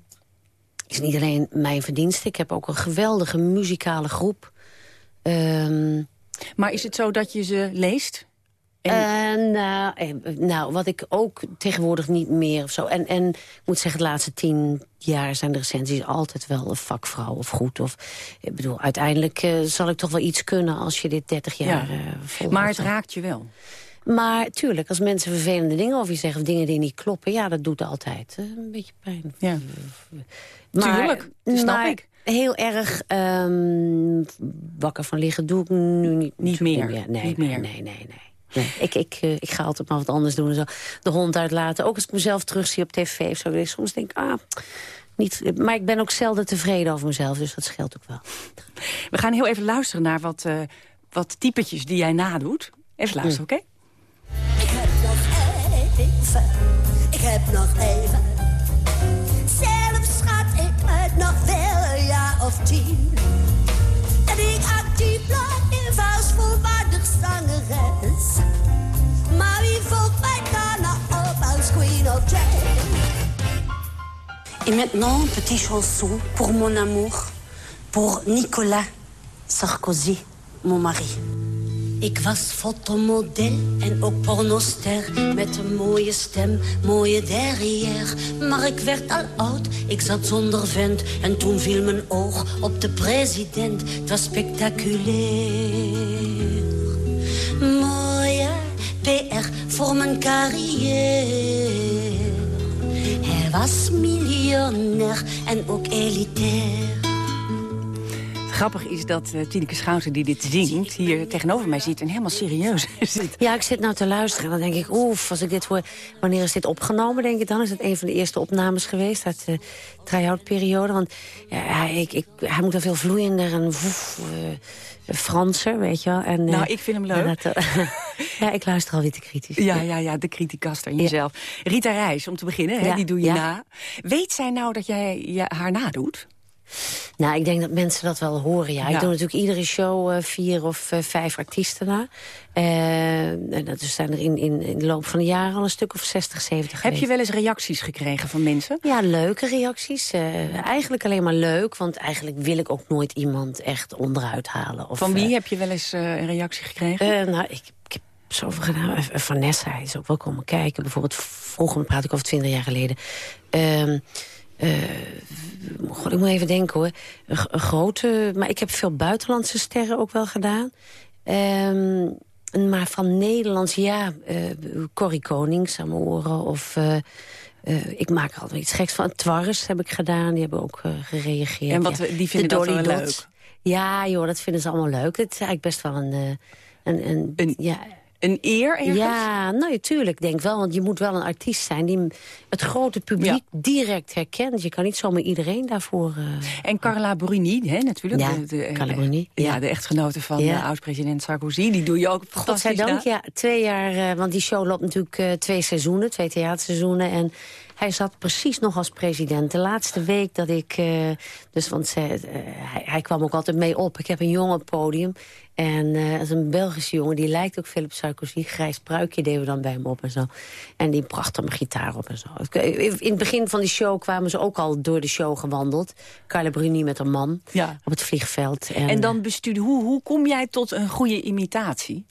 is niet alleen mijn verdienste. Ik heb ook een geweldige muzikale groep. Um, maar is het zo dat je ze leest? En... Uh, nou, nou, wat ik ook tegenwoordig niet meer of zo. En, en ik moet zeggen, de laatste tien jaar zijn de recensies altijd wel een vakvrouw of goed. Of, ik bedoel, uiteindelijk uh, zal ik toch wel iets kunnen als je dit 30 jaar ja. uh, volgt. Maar het raakt je wel? Maar tuurlijk, als mensen vervelende dingen over je zeggen... of dingen die niet kloppen, ja, dat doet altijd een beetje pijn. Ja. Maar, Tuurlijk, dat snap maar ik. Heel erg um, wakker van liggen doe ik nu niet, niet meer. meer. Nee, niet nee, meer. nee, nee, nee. nee. ik, ik, uh, ik ga altijd maar wat anders doen. Zo. De hond uitlaten. Ook als ik mezelf terugzie op tv of zo. Soms denk ik, ah, niet, maar ik ben ook zelden tevreden over mezelf. Dus dat scheelt ook wel. We gaan heel even luisteren naar wat, uh, wat typetjes die jij nadoet. Even luisteren, oké? Okay? Ik heb nog even. Ik heb nog even. 15. En ik actief in als volwaardig zangeres. Maar wie volgt mij daarna op als queen of jazz? Et maintenant, petite chanson pour mon amour, voor Nicolas Sarkozy, mon mari. Ik was fotomodel en ook pornoster. Met een mooie stem, mooie derrière. Maar ik werd al oud, ik zat zonder vent. En toen viel mijn oog op de president. Het was spectaculair. Mooie PR voor mijn carrière. Hij was miljonair en ook elitair Grappig is dat uh, Tineke Schouten die dit zingt... hier tegenover mij zit en helemaal serieus zit. Ja, ik zit nou te luisteren en dan denk ik... oef, als ik dit hoor... Wanneer is dit opgenomen, denk ik dan? Is het een van de eerste opnames geweest uit de try-out periode? Want ja, hij, ik, ik, hij moet er veel vloeiender en woef, uh, Franser, weet je wel. En, nou, ik vind hem leuk. Dat, ja, ik luister alweer te kritisch. Ja, ja, ja, de criticaster in jezelf. Rita Reis, om te beginnen, hè, die doe je na. Weet zij nou dat jij haar nadoet? Nou, ik denk dat mensen dat wel horen, ja. Ja. Ik doe natuurlijk iedere show eh, vier of eh, vijf artiesten na. Eh, en dat zijn er in, in, in de loop van de jaren al een stuk of 60, 70 Heb geweest. je wel eens reacties gekregen van mensen? Ja, leuke reacties. Eigenlijk alleen maar leuk, want eigenlijk wil ik ook nooit iemand echt onderuit halen. Of, Van wie heb je wel eens een reactie gekregen? nou, ik, ik heb zoveel gedaan. Vanessa is ook wel komen kijken. Bijvoorbeeld vroeger, praat ik over twintig jaar geleden. Ehm, eh, God, ik moet even denken hoor. Een een grote, maar ik heb veel buitenlandse sterren ook wel gedaan. Ehm, maar van Nederlands, ja, eh Corrie Konings aan mijn oren. Of eh, eh, ik maak er altijd iets geks van. Twarres heb ik gedaan, die hebben ook gereageerd. En wat, ja. die vinden De dat wel leuk? Ja, joh, dat vinden ze allemaal leuk. Het is eigenlijk best wel een... eh, een, een, ja, een eer ergens? Ja, nou ja, tuurlijk, denk wel. Want je moet wel een artiest zijn die het grote publiek direct herkent. Je kan niet zomaar iedereen daarvoor... eh, En Carla Bruni, hè, natuurlijk. Ja, de, de, Carla eh, Bruni, Ja, ja. de echtgenote van Ja. eh, oud-president Sarkozy. Die doe je ook fantastisch Godzijdank, ja. Twee jaar, eh, want die show loopt natuurlijk eh, twee seizoenen, twee theaterseizoenen. En hij zat precies nog als president. De laatste week dat ik... eh, dus, want zij, eh, hij, hij kwam ook altijd mee op. Ik heb een jongen podium. En eh dat is een Belgische jongen, die lijkt ook veel op Sarkozy. Grijs pruikje deden we dan bij hem op en zo. En die bracht dan mijn gitaar op en zo. In het begin van die show kwamen ze ook al door de show gewandeld. Carla Bruni met een man Ja. op het vliegveld. En dan bestuurde, hoe, hoe kom jij tot een goede imitatie?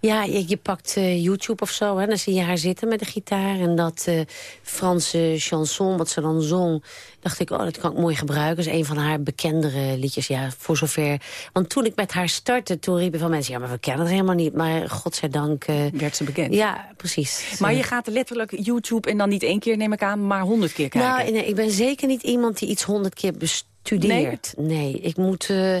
Ja, je, je pakt eh, YouTube of zo, hè, dan zie je haar zitten met de gitaar. En dat eh, Franse chanson, wat ze dan zong, dacht ik, oh, dat kan ik mooi gebruiken. Dat is een van haar bekendere liedjes, ja, voor zover. Want toen ik met haar startte, toen riepen van mensen... ja, maar we kennen het helemaal niet, maar godzijdank... eh Werd ze bekend? Ja, precies. Maar je gaat letterlijk YouTube en dan niet één keer, neem ik aan, maar honderd keer kijken. Nou, nee, ik ben zeker niet iemand die iets honderd keer bestudeert. Nee, ik moet eh,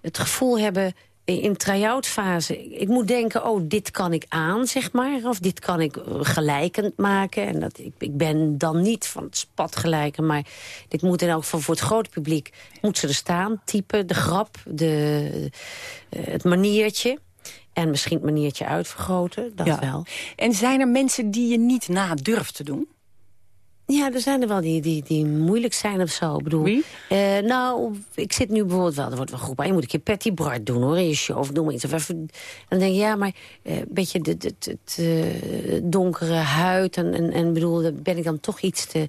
het gevoel hebben in try-out fase. Ik moet denken, oh, dit kan ik aan, zeg maar. Of dit kan ik eh, gelijkend maken. En dat, ik, ik ben dan niet van het spat gelijken. Maar dit moet in elk geval voor het grote publiek... moet ze er staan, typen, de grap, de, eh, het maniertje... En misschien het maniertje uitvergroten, dat Ja. wel. En zijn er mensen die je niet na durft te doen? Ja, er zijn er wel die, die, die moeilijk zijn of zo. Ik bedoel, eh, nou, ik zit nu bijvoorbeeld wel, er wordt wel geroepen... je moet een keer Patty Bart doen, hoor, in je show. Of maar iets. Of even, en dan denk je, ja, maar eh, een beetje de, de, de, de donkere huid... en, en, en bedoel, daar ben ik dan toch iets te...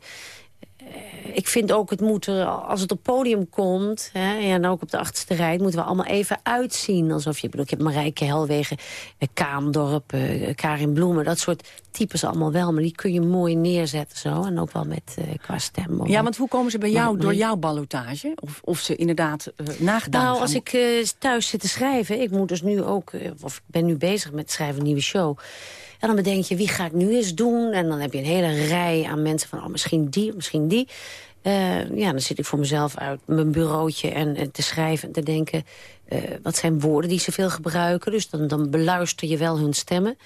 eh, ik vind ook, het moet er, als het op podium komt... Hè, en ook op de achterste rij, moeten we allemaal even uitzien. Alsof je, ik bedoel, ik heb Marijke Helwegen, eh, Kaamdorp, eh, Karin Bloemen... dat soort types allemaal wel, maar die kun je mooi neerzetten zo. En ook wel met qua stem. of- Ja, want hoe komen ze bij jou Maar- door jouw ballotage? Of, of ze inderdaad eh, nagedaan Nou, als ik thuis zit te schrijven... ik moet dus nu ook, of ik ben nu bezig met schrijven een nieuwe show... en dan bedenk je, wie ga ik nu eens doen? En dan heb je een hele rij aan mensen van, oh, misschien die, misschien die. Eh, ja, dan zit ik voor mezelf uit mijn bureautje en, te schrijven en te denken... eh, wat zijn woorden die ze veel gebruiken? Dus dan, dan beluister je wel hun stemmen,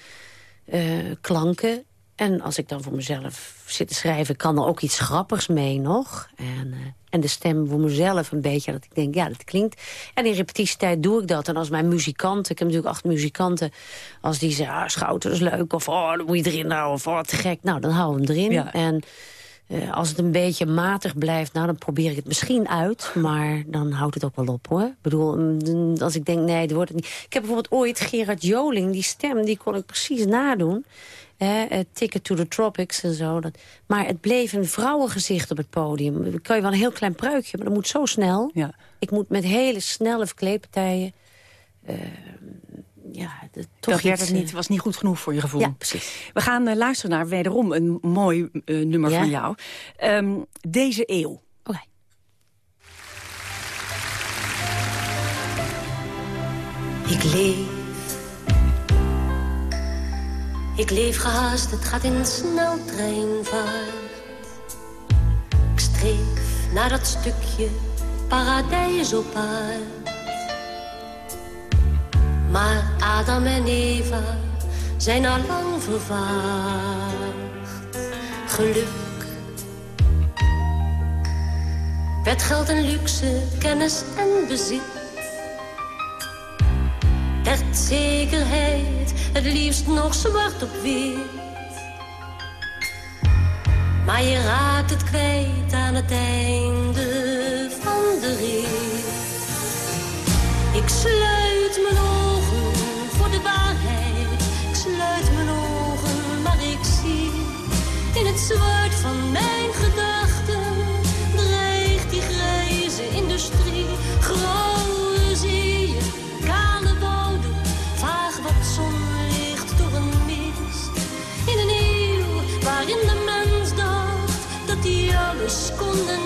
eh, klanken... En als ik dan voor mezelf zit te schrijven, kan er ook iets grappigs mee nog. En, en de stem voor mezelf een beetje, dat ik denk, ja, dat klinkt. En in repetitietijd doe ik dat. En als mijn muzikanten, ik heb natuurlijk acht muzikanten... als die zeggen, ah, Schouten is leuk, of oh, dan moet je erin houden, of oh, te gek. Nou, dan hou we hem erin. Ja. En eh, als het een beetje matig blijft, nou, dan probeer ik het misschien uit. Maar dan houdt het ook wel op, hoor. Ik bedoel, mm, als ik denk, nee, dat wordt het niet. Ik heb bijvoorbeeld ooit Gerard Joling, die stem, die kon ik precies nadoen. Hè, eh, Ticket to the Tropics en zo. Dat, maar het bleef een vrouwengezicht op het podium. Dan kan je wel een heel klein pruikje, maar dat moet zo snel. Ja. Ik moet met hele snelle verkleedpartijen... eh, ja, de- toch dat werd iets, het niet, eh, was niet goed genoeg voor je gevoel. Ja, precies. We gaan eh, luisteren naar wederom een mooi eh, nummer Ja? van jou. Ehm, deze eeuw. Oké. Ik leef. Ik leef gehaast, het gaat in sneltreinvaart. Ik streef naar dat stukje paradijs op aard. Maar Adam en Eva zijn al lang vervaagd. Geluk werd geld en luxe, kennis en bezit werd zekerheid het liefst nog zwart op wit. Maar je raakt het kwijt aan het einde van de rit. Ik sluit mijn ogen voor de waarheid. Ik sluit mijn ogen, maar ik zie in het zwart van mijn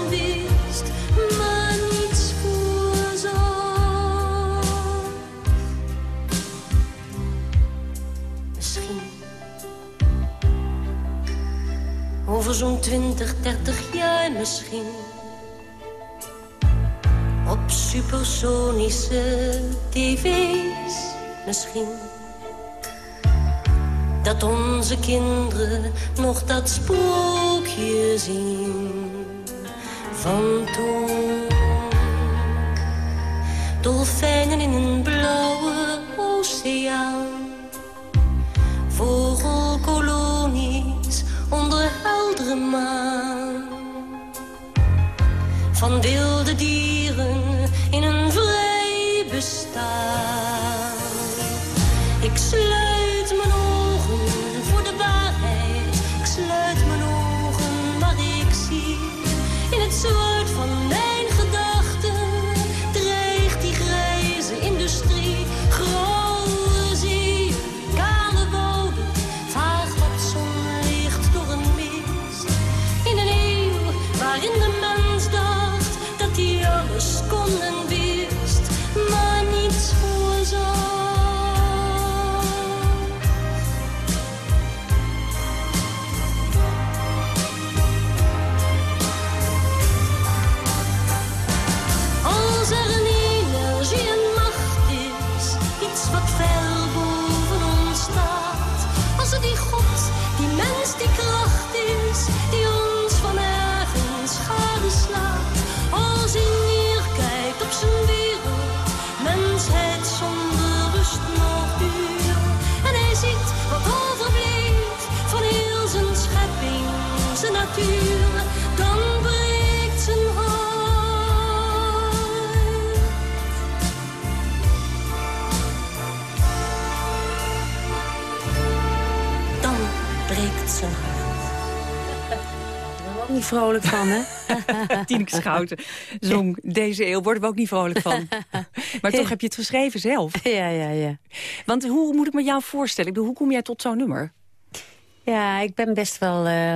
wist, maar. Misschien over zo'n 20, 30 jaar misschien. Op supersonische tv's misschien. Dat onze kinderen nog dat sprookje zien van toen. Dolfijnen in een blauwe oceaan. Vogelkolonies onder heldere maan. Van wilde dieren niet vrolijk van, hè? Tineke Schouten zong deze eeuw. Worden we ook niet vrolijk van. Maar toch heb je het geschreven zelf. Ja, ja, ja. Want hoe moet ik me jou voorstellen? Ik bedoel, hoe kom jij tot zo'n nummer? Ja, ik ben best wel... eh,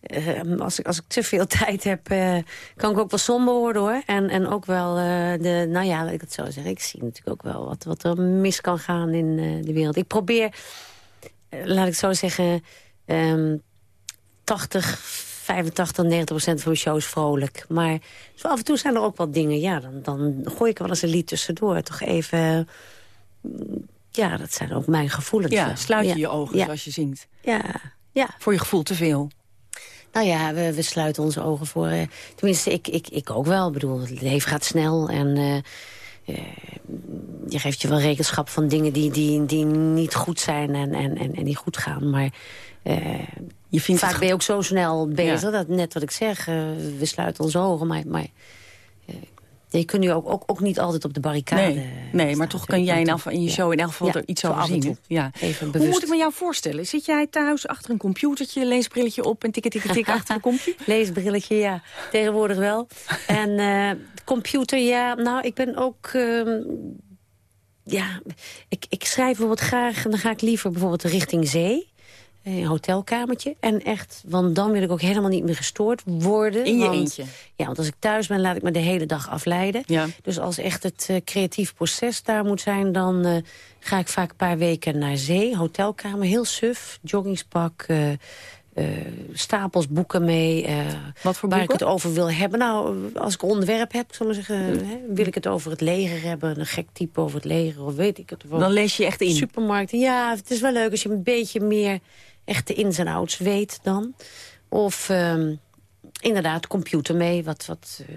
eh, als, ik, als ik te veel tijd heb, eh, kan ik ook wel somber worden, hoor. En, en ook wel de... Nou ja, laat ik het zo zeggen. Ik zie natuurlijk ook wel wat, wat er mis kan gaan in de wereld. Ik probeer, laat ik het zo zeggen... ehm 80, 85, 90 procent van mijn show is vrolijk. Maar zo af en toe zijn er ook wat dingen... Ja, dan, dan gooi ik wel eens een lied tussendoor. Toch even... mm, Ja, dat zijn ook mijn gevoelens. Ja, sluit je Ja. je ogen ja. als je zingt. Ja, ja. Voor je gevoel te veel. Nou ja, we, we sluiten onze ogen voor... eh, tenminste, ik, ik, ik ook wel. Ik bedoel, het leven gaat snel en... eh, eh, je geeft je wel rekenschap van dingen die, die, die niet goed zijn en, en, en, en die goed gaan. Maar je vindt vaak het ben je ook zo snel bezig. Ja. Dat net wat ik zeg, eh, we sluiten onze ogen. Maar, maar eh, je kunt nu ook, ook, ook niet altijd op de barricade Nee, nee maar toch kan jij in, geval- in je show in elk geval Ja, er iets over af en zien. Ja. Even Hoe moet ik me jou voorstellen? Zit jij thuis achter een computertje, leesbrilletje op en tikken tikken tik achter een kompje? Leesbrilletje, ja. Tegenwoordig wel. en eh, computer, ja. Nou, ik ben ook... ehm, ja, ik, ik schrijf bijvoorbeeld graag... en dan ga ik liever bijvoorbeeld richting zee. Eh, Een hotelkamertje. En echt, want dan wil ik ook helemaal niet meer gestoord worden. In je want- eentje? Ja, want als ik thuis ben, laat ik me de hele dag afleiden. Ja. Dus als echt het eh, creatief proces daar moet zijn... dan eh, ga ik vaak een paar weken naar zee. Hotelkamer, heel suf. Joggingspak, eh, eh, stapels boeken mee. eh, Wat voor waar boeken? ik het over wil hebben. Nou, als ik een onderwerp heb, zullen we zeggen... Hè, wil ik het over het leger hebben. Een gek type over het leger, of weet ik het. Dan lees je echt in. Supermarkten, ja. Het is wel leuk als je een beetje meer echt de ins en outs weet dan. Of ehm, inderdaad, computer mee, wat, wat eh,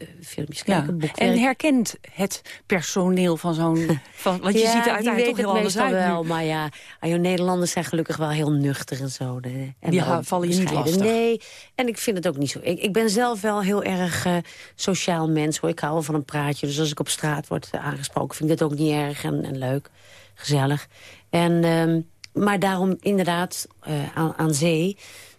eh, filmpjes Ja. kijken, boekwerk. En herkent het personeel van zo'n... van- Want je Ja, ziet er uiteindelijk toch heel het anders uit wel, nu. maar ja, ah, Nederlanders zijn gelukkig wel heel nuchter en zo. de- en ha- vallen je niet lastig. Nee, en ik vind het ook niet zo. Ik, ik ben zelf wel heel erg eh, sociaal mens, hoor. Ik hou wel van een praatje, dus als ik op straat word aangesproken... vind ik dat ook niet erg en, en leuk, gezellig. En, ehm, maar daarom inderdaad eh, aan, aan zee...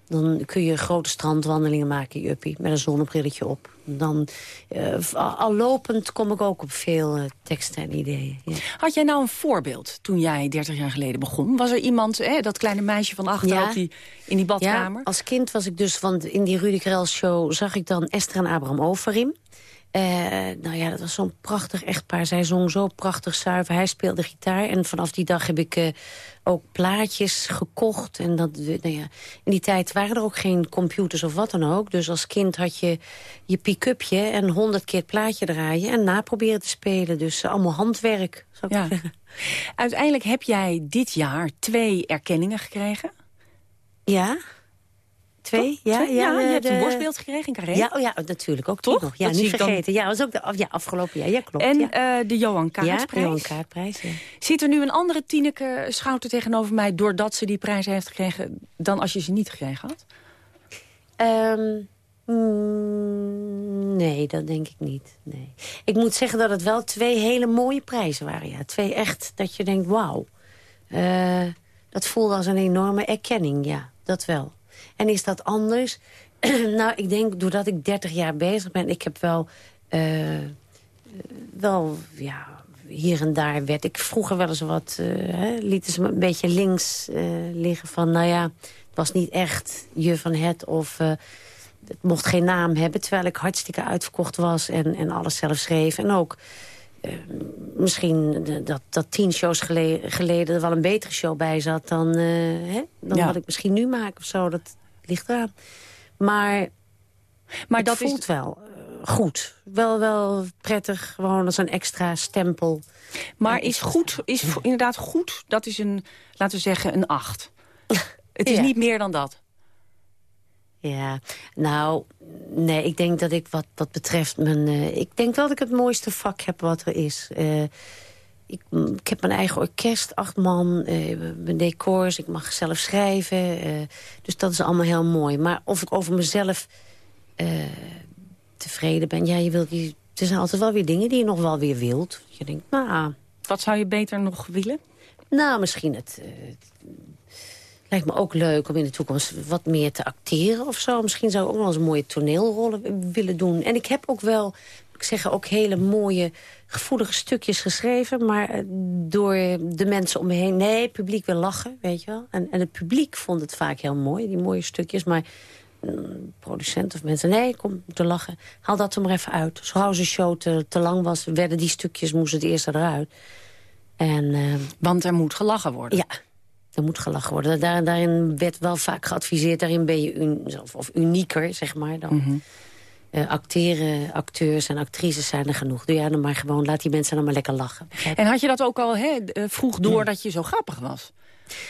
Dan kun je grote strandwandelingen maken, juppie, met een zonnebrilletje op. Dan, eh, al, lopend kom ik ook op veel eh, teksten en ideeën. Ja. Had jij nou een voorbeeld toen jij 30 jaar geleden begon? Was er iemand, hè, dat kleine meisje van achter Ja. die, in die badkamer? Ja, als kind was ik dus, want in die Rudy Karel show zag ik dan Esther en Abraham Overim. Eh, nou ja, dat was zo'n prachtig echtpaar. Zij zong zo prachtig zuiver. Hij speelde gitaar. En vanaf die dag heb ik eh, ook plaatjes gekocht. En dat, nou ja, in die tijd waren er ook geen computers of wat dan ook. Dus als kind had je je pick-upje en honderd keer het plaatje draaien... en naproberen te spelen. Dus eh, allemaal handwerk, zou ik Ja. zeggen. Uiteindelijk heb jij dit jaar twee erkenningen gekregen. Ja? Twee? Ja, Twee? ja, je de- hebt een borstbeeld gekregen in Carré. Ja, oh ja, natuurlijk. Ook Toch? nog. Ja, Dat niet dan- vergeten. Ja, was ook de, ja, afgelopen jaar. Ja, klopt. En ja. eh, de Johan Kaartprijs. Ja, Johan Kaartprijs, ja. Zit er nu een andere Tineke Schouten tegenover mij... doordat ze die prijs heeft gekregen... dan als je ze niet gekregen had? Ehm, mm, nee, dat denk ik niet. Nee. Ik moet zeggen dat het wel twee hele mooie prijzen waren. Ja. Twee echt, dat je denkt, wauw. Eh, dat voelde als een enorme erkenning, ja. Dat wel. En is dat anders? nou, ik denk, doordat ik 30 jaar bezig ben... ik heb wel... eh, wel, ja, hier en daar werd ik vroeger wel eens wat... eh, hè, lieten ze me een beetje links eh, liggen van... nou ja, het was niet echt je van het of... het mocht geen naam hebben, terwijl ik hartstikke uitverkocht was... en, en alles zelf schreef. En ook misschien dat, dat tien shows gele- geleden... er wel een betere show bij zat dan, hè, dan Ja. wat ik misschien nu maak of zo. Dat ligt eraan. Maar, Maar het dat is- voelt wel eh, goed. Wel, wel prettig, gewoon als een extra stempel. Maar is goed, is inderdaad goed, dat is een, laten we zeggen, een acht. Het is Ja. niet meer dan dat. Ja, nou, nee, ik denk dat ik wat dat betreft mijn... eh, ik denk wel dat ik het mooiste vak heb wat er is. Eh, ik, mm, ik heb mijn eigen orkest, acht man, eh, mijn decors, ik mag zelf schrijven. eh, dus dat is allemaal heel mooi. Maar of ik over mezelf eh, tevreden ben, ja, je wilt, je, er zijn altijd wel weer dingen die je nog wel weer wilt. Je denkt, nou... Wat zou je beter nog willen? Nou, misschien het... Lijkt me ook leuk om in de toekomst wat meer te acteren of zo. Misschien zou ik ook wel eens mooie toneelrollen willen doen. En ik heb ook wel, ik zeggen, ook hele mooie, gevoelige stukjes geschreven. Maar eh, door de mensen om me heen... Nee, het publiek wil lachen, weet je wel. En, en het publiek vond het vaak heel mooi, die mooie stukjes. Maar mm, producent of mensen, nee, kom te lachen. Haal dat er maar even uit. Zo gauw zijn show te, te lang was, werden die stukjes, moesten het eerst eruit. En, eh, Want er moet gelachen worden. Ja, er moet gelachen worden. Daar, daarin werd wel vaak geadviseerd. Daarin ben je un- of, of unieker, zeg maar. Dan. Mhm. Eh, acteren, acteurs en actrices zijn er genoeg. Doe jij dan maar gewoon, laat die mensen dan maar lekker lachen. En had je dat ook al hè, eh, vroeg door dat je zo grappig was?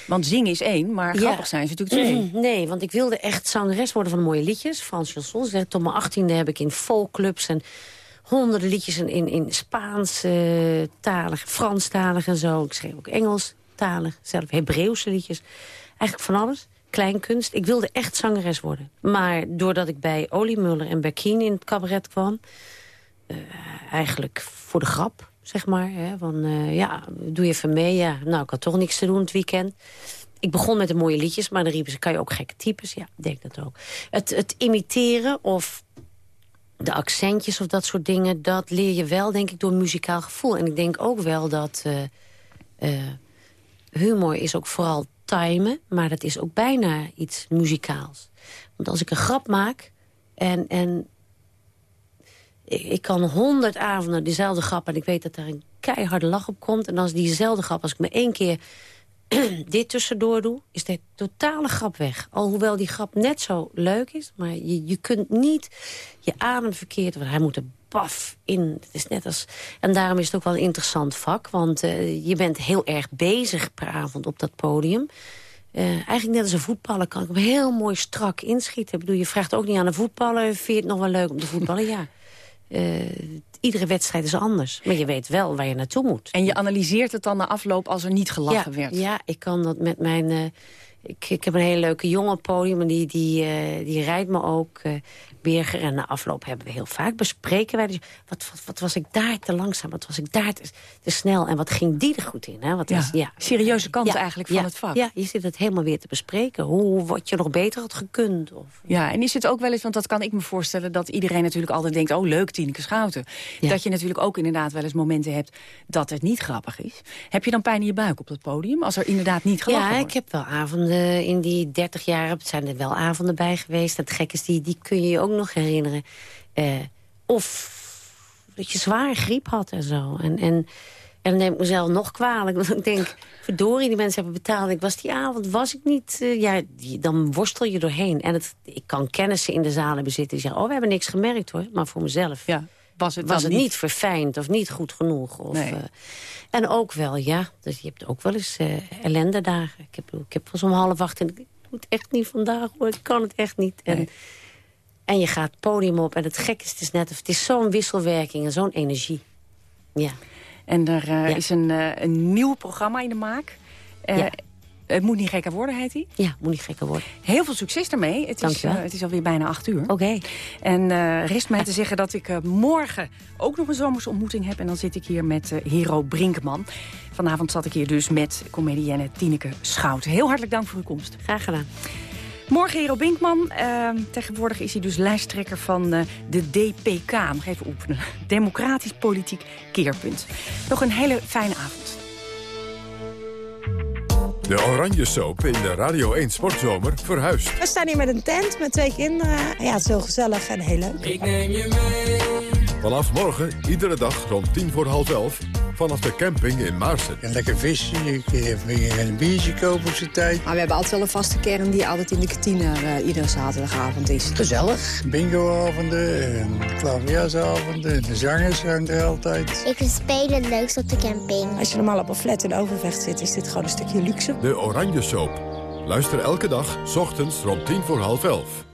Want zingen is één, maar Ja. grappig zijn is natuurlijk twee. Nee, want ik wilde echt zangeres worden van mooie liedjes. Frans chansons. Tot mijn achttiende heb ik in folkclubs en honderden liedjes in, in, in Spaans eh, talig, Franstalig en zo. Ik schreef ook Engelstalig, zelf Hebreeuwse liedjes. Eigenlijk van alles. Kleinkunst. Ik wilde echt zangeres worden. Maar doordat ik bij Oliemuller en Berkien in het cabaret kwam... eh, eigenlijk voor de grap, zeg maar. Hè? Van, eh, ja, doe je even mee? Ja, nou, ik had toch niks te doen het weekend. Ik begon met de mooie liedjes, maar dan riepen ze... kan je ook gekke types? Ja, ik denk dat ook. Het, het imiteren of de accentjes of dat soort dingen... dat leer je wel, denk ik, door muzikaal gevoel. En ik denk ook wel dat... Uh, humor is ook vooral timen, maar dat is ook bijna iets muzikaals. Want als ik een grap maak en, en ik, kan honderd avonden dezelfde grap... en ik weet dat daar een keiharde lach op komt... en als diezelfde grap, als ik me één keer dit tussendoor doe... is de totale grap weg. Alhoewel die grap net zo leuk is... maar je, je kunt niet je adem verkeerd... want hij moet paf in. Het is net als, en daarom is het ook wel een interessant vak... want uh, je bent heel erg bezig per avond op dat podium... Uh, eigenlijk net als een voetballer kan ik hem heel mooi strak inschieten. Ik bedoel, je vraagt ook niet aan een voetballer... vind je het nog wel leuk om te voetballen? Ja. Uh, iedere wedstrijd is anders. Maar je weet wel waar je naartoe moet. En je analyseert het dan na afloop als er niet gelachen ja, werd? Ja, ik kan dat met mijn... Uh, ik, ik heb een hele leuke jonge podium en die, die, uh, die rijdt me ook. Berger. En na afloop hebben we heel vaak bespreken wij. Dus, wat, wat, wat, was ik daar te langzaam? Wat was ik daar te, te snel? En wat ging die er goed in? Hè? Wat ja. Was, ja. Serieuze kant eigenlijk van het vak. Ja, je zit het helemaal weer te bespreken. Hoe wat je nog beter had gekund. Of... Ja, en is het ook wel eens, want dat kan ik me voorstellen... dat iedereen natuurlijk altijd denkt, oh leuk, Tineke Schouten. Dat je natuurlijk ook inderdaad wel eens momenten hebt... dat het niet grappig is. Heb je dan pijn in je buik op dat podium? Als er inderdaad niet gelachen ja, wordt? ik heb wel avonden in die 30 jaar... zijn er wel avonden bij geweest. Het gek is, die, die kun je je ook nog herinneren. Uh, of dat je zwaar griep had en zo. En, en, en dan neem ik mezelf nog kwalijk. Want ik denk, verdorie, die mensen hebben betaald. Ik was die avond, was ik niet... Uh, ja, die, dan worstel je doorheen. En het, ik kan kennissen in de zalen bezitten die zeggen... oh, we hebben niks gemerkt hoor, maar voor mezelf... Ja. Was het, was het niet? niet verfijnd of niet goed genoeg. Of, nee. uh, en ook wel, ja, dus je hebt ook wel eens ellende dagen. Ik heb, ik heb zo'n half acht en ik doe het echt niet vandaag hoor, ik kan het echt niet. En, Nee. En je gaat het podium op en het gekke is, het is net... of het is zo'n wisselwerking en zo'n energie. Ja. En er uh, ja. is een, uh, een nieuw programma in de maak. Uh, ja. Het moet niet gekker worden, heet hij? Ja, moet niet gekker worden. Heel veel succes ermee. Het is, uh, het is alweer bijna acht uur. Oké. Okay. En uh, rest mij te zeggen dat ik uh, morgen ook nog een zomerse ontmoeting heb. En dan zit ik hier met Hero Brinkman. Vanavond zat ik hier dus met comedienne Tineke Schouten. Heel hartelijk dank voor uw komst. Graag gedaan. Morgen Hero Binkman. Uh, tegenwoordig is hij dus lijsttrekker van uh, de DPK. Nog even oefenen. Democratisch Politiek Keerpunt. Nog een hele fijne avond. De Oranje Soap in de Radio 1 Sportzomer verhuist. We staan hier met een tent met twee kinderen. Ja, het is heel gezellig en heel leuk. Ik neem je mee. Vanaf morgen, iedere dag rond tien voor half elf... vanaf de camping in Maarsen. En lekker vissen, je kan een biertje kopen op zijn tijd. Maar we hebben altijd wel een vaste kern die altijd in de kantine uh, iedere zaterdagavond is. Gezellig. Bingoavonden, klaverjasavonden, de zangers zijn er altijd. Ik vind spelen het leukst op de camping. Als je normaal op een flat in Overvecht zit, is dit gewoon een stukje luxe. De Oranje Soap. Luister elke dag, s ochtends rond tien voor half elf.